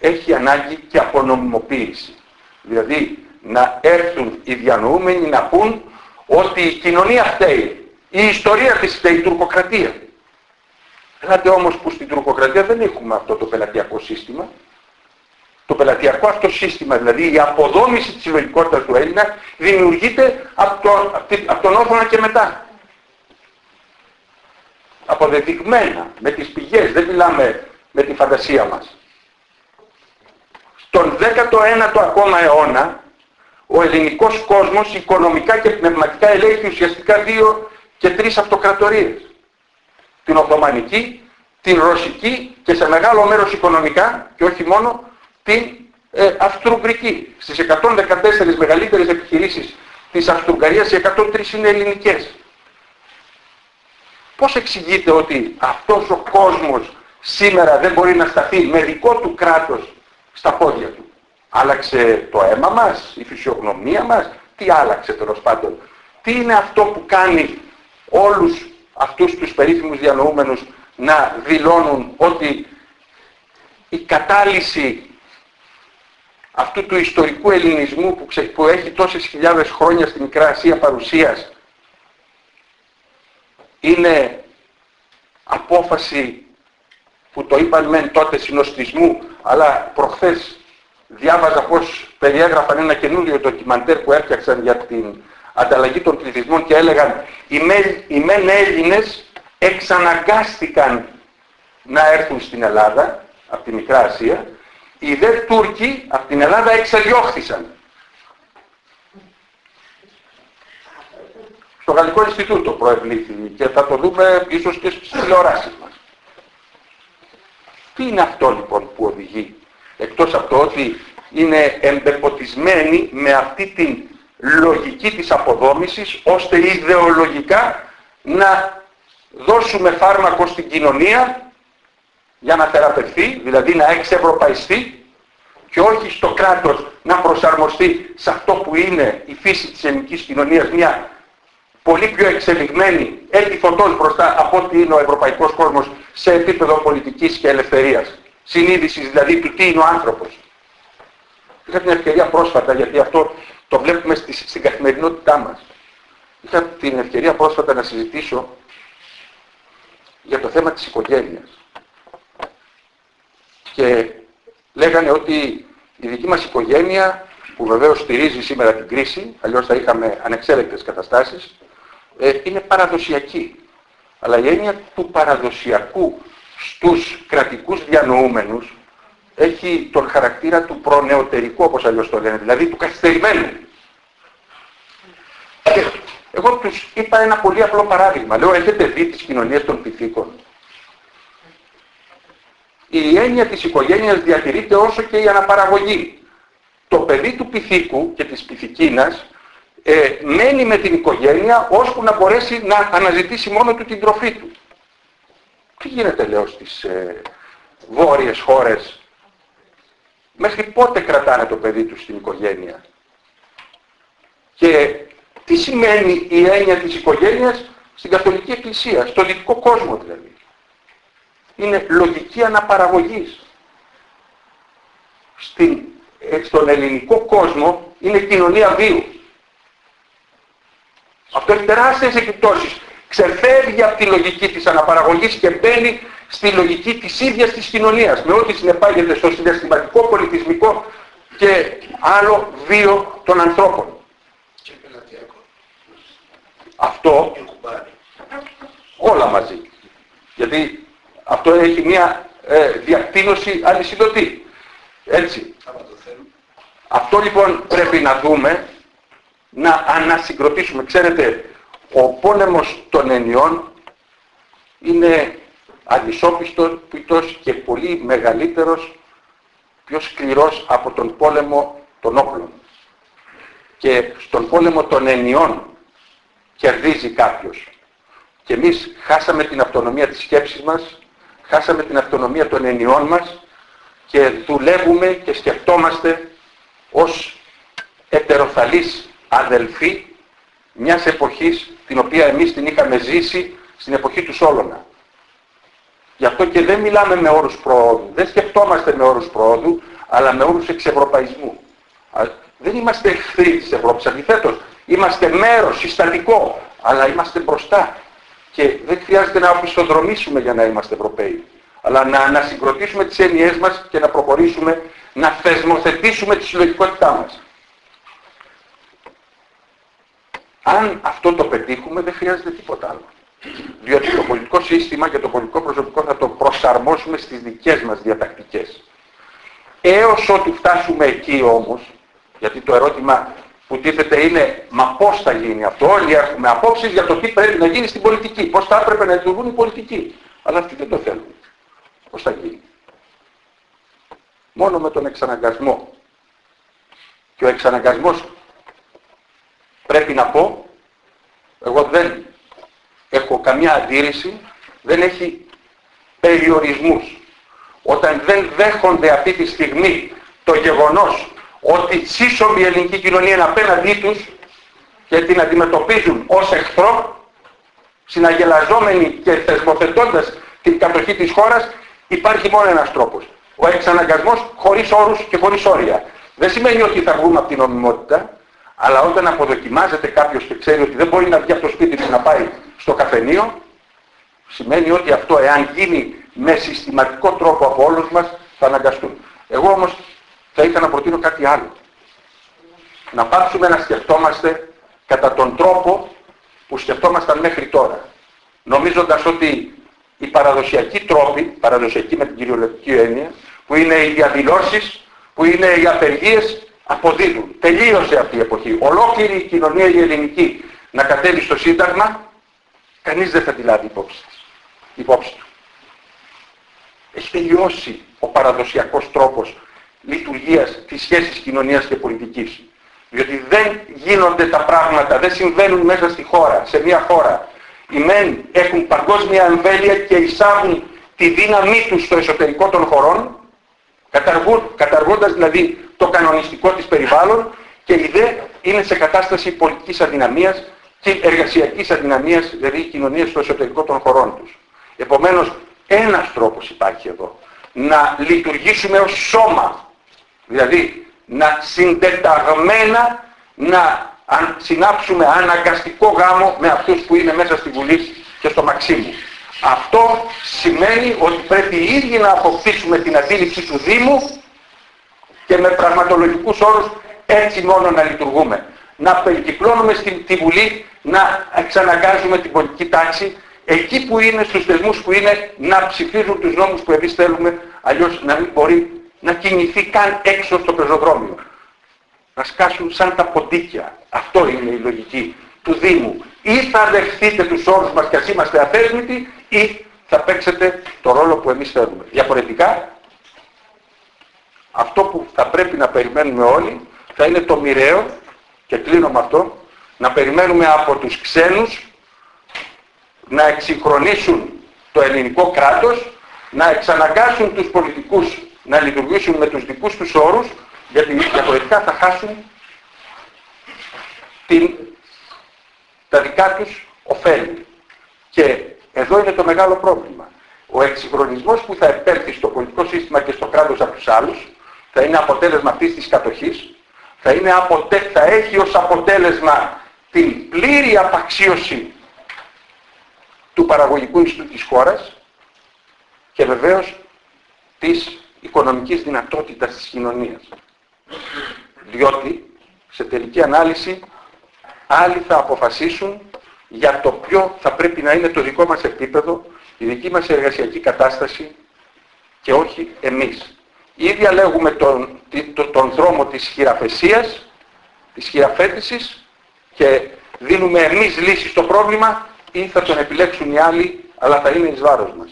έχει ανάγκη και απονομιμοποίηση. Δηλαδή να έρθουν οι διανοούμενοι να πούν ότι η κοινωνία φταίει, η ιστορία της φταίει, η τουρκοκρατία. Ελάτε όμως που στην τουρκοκρατία δεν έχουμε αυτό το πελατειακό σύστημα. Το πελατειακό αυτό σύστημα, δηλαδή η αποδόμηση της συλλογικότητας του Έλληνα, δημιουργείται από, το, από τον Όρθωνα και μετά. Αποδεδειγμένα, με τις πηγές, δεν μιλάμε με τη φαντασία μας. Στον 19ο ακόμα αιώνα, ο ελληνικός κόσμος οικονομικά και πνευματικά ελέγχει ουσιαστικά δύο και τρεις αυτοκρατορίες την Οθωμανική, την Ρωσική και σε μεγάλο μέρος οικονομικά και όχι μόνο την ε, Αυστρουγγρική. Στις 114 μεγαλύτερες επιχειρήσεις της Αυστρουγγαρίας οι 103 είναι ελληνικές. Πώς εξηγείται ότι αυτός ο κόσμος σήμερα δεν μπορεί να σταθεί με δικό του κράτος στα πόδια του; Άλλαξε το αίμα μας, η φυσιογνωμία μας, τι άλλαξε τέλος πάντων; Τι είναι αυτό που κάνει όλους αυτούς τους περίφημους διανοούμενους να δηλώνουν ότι η κατάλυση αυτού του ιστορικού ελληνισμού που, που έχει τόσες χιλιάδες χρόνια στη Μικρά Ασία παρουσίας είναι απόφαση που το είπαν μεν τότε συνοστισμού αλλά προχθές διάβαζα πως περιέγραφαν ένα καινούριο ντοκιμαντέρ που έφτιαξαν για την ανταλλαγή των πληθυσμών και έλεγαν οι μεν, οι μεν Έλληνες εξαναγκάστηκαν να έρθουν στην Ελλάδα από τη Μικρά Ασία, οι δε Τούρκοι από την Ελλάδα εξαδιώχθησαν. Στο Γαλλικό Ινστιτούτο προευλήθη και θα το δούμε ίσως και στις τηλεοράσεις μας. Τι είναι αυτό λοιπόν που οδηγεί, εκτός από το ότι είναι εμπεποτισμένοι με αυτή την λογική της αποδόμησης ώστε ιδεολογικά να δώσουμε φάρμακο στην κοινωνία για να θεραπευθεί, δηλαδή να εξευρωπαϊστεί και όχι στο κράτος να προσαρμοστεί σε αυτό που είναι η φύση της ελληνικής κοινωνίας, μια πολύ πιο εξελιγμένη, έχει φωτός μπροστά από ό,τι είναι ο ευρωπαϊκός κόσμος σε επίπεδο πολιτικής και ελευθερίας. Συνείδησης δηλαδή του τι είναι ο άνθρωπος. Είχα την ευκαιρία πρόσφατα, γιατί αυτό το βλέπουμε στη, στην καθημερινότητά μας. Είχα την ευκαιρία πρόσφατα να συζητήσω για το θέμα της οικογένειας. Και λέγανε ότι η δική μας οικογένεια, που βεβαίως στηρίζει σήμερα την κρίση, αλλιώς θα είχαμε ανεξέλεκτες καταστάσεις, ε, είναι παραδοσιακή. Αλλά η έννοια του παραδοσιακού στους κρατικούς διανοούμενους έχει τον χαρακτήρα του προνεωτερικού όπως αλλιώς το λένε, δηλαδή του καθυστερημένου. Και εγώ τους είπα ένα πολύ απλό παράδειγμα. Λέω, έχετε δει τις κοινωνίες των πυθίκων. η έννοια της οικογένειας διατηρείται όσο και η αναπαραγωγή. Το παιδί του πυθίκου και της πυθικίνας ε, μένει με την οικογένεια ώσπου να μπορέσει να αναζητήσει μόνο του την τροφή του. Τι γίνεται λέω στις ε, βόρειες χώρες. Μέχρι πότε κρατάνε το παιδί τους στην οικογένεια; Και τι σημαίνει η έννοια της οικογένειας στην Καθολική Εκκλησία, στο δυτικό κόσμο δηλαδή; Είναι λογική αναπαραγωγής. Στην, ε, στον ελληνικό κόσμο είναι κοινωνία βίου. Αυτό έχει τεράστιες επιπτώσεις. Ξεφεύγει από τη λογική της αναπαραγωγής και μπαίνει στη λογική της ίδιας της κοινωνίας, με ό,τι συνεπάγεται στο συναισθηματικό, πολιτισμικό και άλλο βίο των ανθρώπων. Αυτό όλα μαζί. Γιατί αυτό έχει μια ε, διακτήνωση αλυσιδωτή. Έτσι. Αυτό λοιπόν πρέπει να δούμε, να ανασυγκροτήσουμε. Ξέρετε, ο πόλεμος των ενιών είναι αντισόπιστος και πολύ μεγαλύτερος, πιο σκληρός από τον πόλεμο των όπλων. Και στον πόλεμο των ενιών κερδίζει κάποιος. Και εμείς χάσαμε την αυτονομία της σκέψης μας, χάσαμε την αυτονομία των ενιών μας και δουλεύουμε και σκεφτόμαστε ως ετεροθαλείς αδελφοί μιας εποχής την οποία εμείς την είχαμε ζήσει στην εποχή του Σόλωνα. Γι' αυτό και δεν μιλάμε με όρους προόδου, δεν σκεφτόμαστε με όρους προόδου, αλλά με όρους εξευρωπαϊσμού. Δεν είμαστε εχθροί της Ευρώπης, αντιθέτως, είμαστε μέρος συστατικό, αλλά είμαστε μπροστά. Και δεν χρειάζεται να οπισθοδρομήσουμε για να είμαστε Ευρωπαίοι, αλλά να ανασυγκροτήσουμε τις έννοιές μας και να προχωρήσουμε, να θεσμοθετήσουμε τη συλλογικότητά μας. Αν αυτό το πετύχουμε δεν χρειάζεται τίποτα άλλο. Διότι το πολιτικό σύστημα και το πολιτικό προσωπικό θα το προσαρμόσουμε στις δικές μας διατακτικές. Έως ότου φτάσουμε εκεί όμως, γιατί το ερώτημα που τίθεται είναι μα πώς θα γίνει αυτό, όλοι έχουμε απόψεις για το τι πρέπει να γίνει στην πολιτική, πώς θα έπρεπε να λειτουργούν οι πολιτικοί. Αλλά αυτοί δεν το θέλουν. Πώς θα γίνει; Μόνο με τον εξαναγκασμό. Και ο εξαναγκασμός πρέπει να πω, εγώ δεν έχω καμιά αντίρρηση, δεν έχει περιορισμούς. Όταν δεν δέχονται αυτή τη στιγμή το γεγονός ότι σύσσωμη η ελληνική κοινωνία είναι απέναντί τους και την αντιμετωπίζουν ως εχθρό, συναγελαζόμενοι και θεσμοθετώντας την κατοχή της χώρας, υπάρχει μόνο ένας τρόπος. Ο εξαναγκασμός χωρίς όρους και χωρίς όρια. Δεν σημαίνει ότι θα βγούμε από την νομιμότητα, αλλά όταν αποδοκιμάζεται κάποιος και ξέρει ότι δεν μπορεί να βγει από το σπίτι του να πάει στο καφενείο, σημαίνει ότι αυτό εάν γίνει με συστηματικό τρόπο από όλους μας θα αναγκαστούν. Εγώ όμως θα ήθελα να προτείνω κάτι άλλο. Να πάψουμε να σκεφτόμαστε κατά τον τρόπο που σκεφτόμασταν μέχρι τώρα. Νομίζοντας ότι οι παραδοσιακοί τρόποι, παραδοσιακοί με την κυριολεκτική έννοια, που είναι οι διαδηλώσεις, που είναι οι απεργίες, αποδίδουν. Τελείωσε αυτή η εποχή. Ολόκληρη η κοινωνία η ελληνική να κατέβει στο Σύνταγμα, κανείς δεν θα τη λάβει υπόψη, υπόψη του. Έχει τελειώσει ο παραδοσιακός τρόπος λειτουργίας της σχέσης κοινωνίας και πολιτικής. Διότι δεν γίνονται τα πράγματα, δεν συμβαίνουν μέσα στη χώρα, σε μια χώρα. Οι μεν έχουν παγκόσμια εμβέλεια και εισάγουν τη δύναμή τους στο εσωτερικό των χωρών, καταργούν, καταργώντας δηλαδή το κανονιστικό της περιβάλλον και οι δε είναι σε κατάσταση πολιτικής αδυναμίας και εργασιακής αδυναμίας, δηλαδή η κοινωνία στο εσωτερικό των χωρών τους. Επομένως, ένας τρόπος υπάρχει εδώ. Να λειτουργήσουμε ως σώμα Δηλαδή να συντεταγμένα να συνάψουμε αναγκαστικό γάμο με αυτούς που είναι μέσα στη Βουλή και στο Μαξίμου. Αυτό σημαίνει ότι πρέπει οι ίδιοι να αποκτήσουμε την αντίληψη του Δήμου και με πραγματολογικούς όρους έτσι μόνο να λειτουργούμε. Να περικυκλώνουμε στη, τη Βουλή, να εξαναγκάζουμε την πολιτική τάξη, εκεί που είναι, στους θεσμούς που είναι, να ψηφίζουν τους νόμους που εμείς θέλουμε, αλλιώς να μην μπορεί να κινηθεί καν έξω στο πεζοδρόμιο. Να σκάσουν σαν τα ποντίκια. Αυτό είναι η λογική του Δήμου. Ή θα δεχτείτε τους όρους μας και ας είμαστε αθέσμητοι ή θα παίξετε το ρόλο που εμείς θέλουμε. Διαφορετικά, αυτό που θα πρέπει να περιμένουμε όλοι θα είναι το μοιραίο, και κλείνω με αυτό, να περιμένουμε από τους ξένους να εξυγχρονίσουν το ελληνικό κράτος, να εξαναγκάσουν τους πολιτικούς να λειτουργήσουν με τους δικούς τους όρους, γιατί διαφορετικά θα χάσουν την, τα δικά τους ωφέλη. Και εδώ είναι το μεγάλο πρόβλημα. Ο εξυγχρονισμός που θα επέλθει στο πολιτικό σύστημα και στο κράτος από τους άλλους θα είναι αποτέλεσμα αυτής της κατοχής, θα, είναι αποτε... θα έχει ως αποτέλεσμα την πλήρη απαξίωση του παραγωγικού ιστού της χώρας και βεβαίως της οικονομικής δυνατότητας της κοινωνίας. Διότι σε τελική ανάλυση άλλοι θα αποφασίσουν για το ποιο θα πρέπει να είναι το δικό μας επίπεδο, η δική μας εργασιακή κατάσταση και όχι εμείς. Ή διαλέγουμε τον, τον δρόμο της χειραφεσίας, της χειραφέτησης και δίνουμε εμείς λύση στο πρόβλημα ή θα τον επιλέξουν οι άλλοι αλλά θα είναι εις βάρος μας.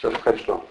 Σας ευχαριστώ.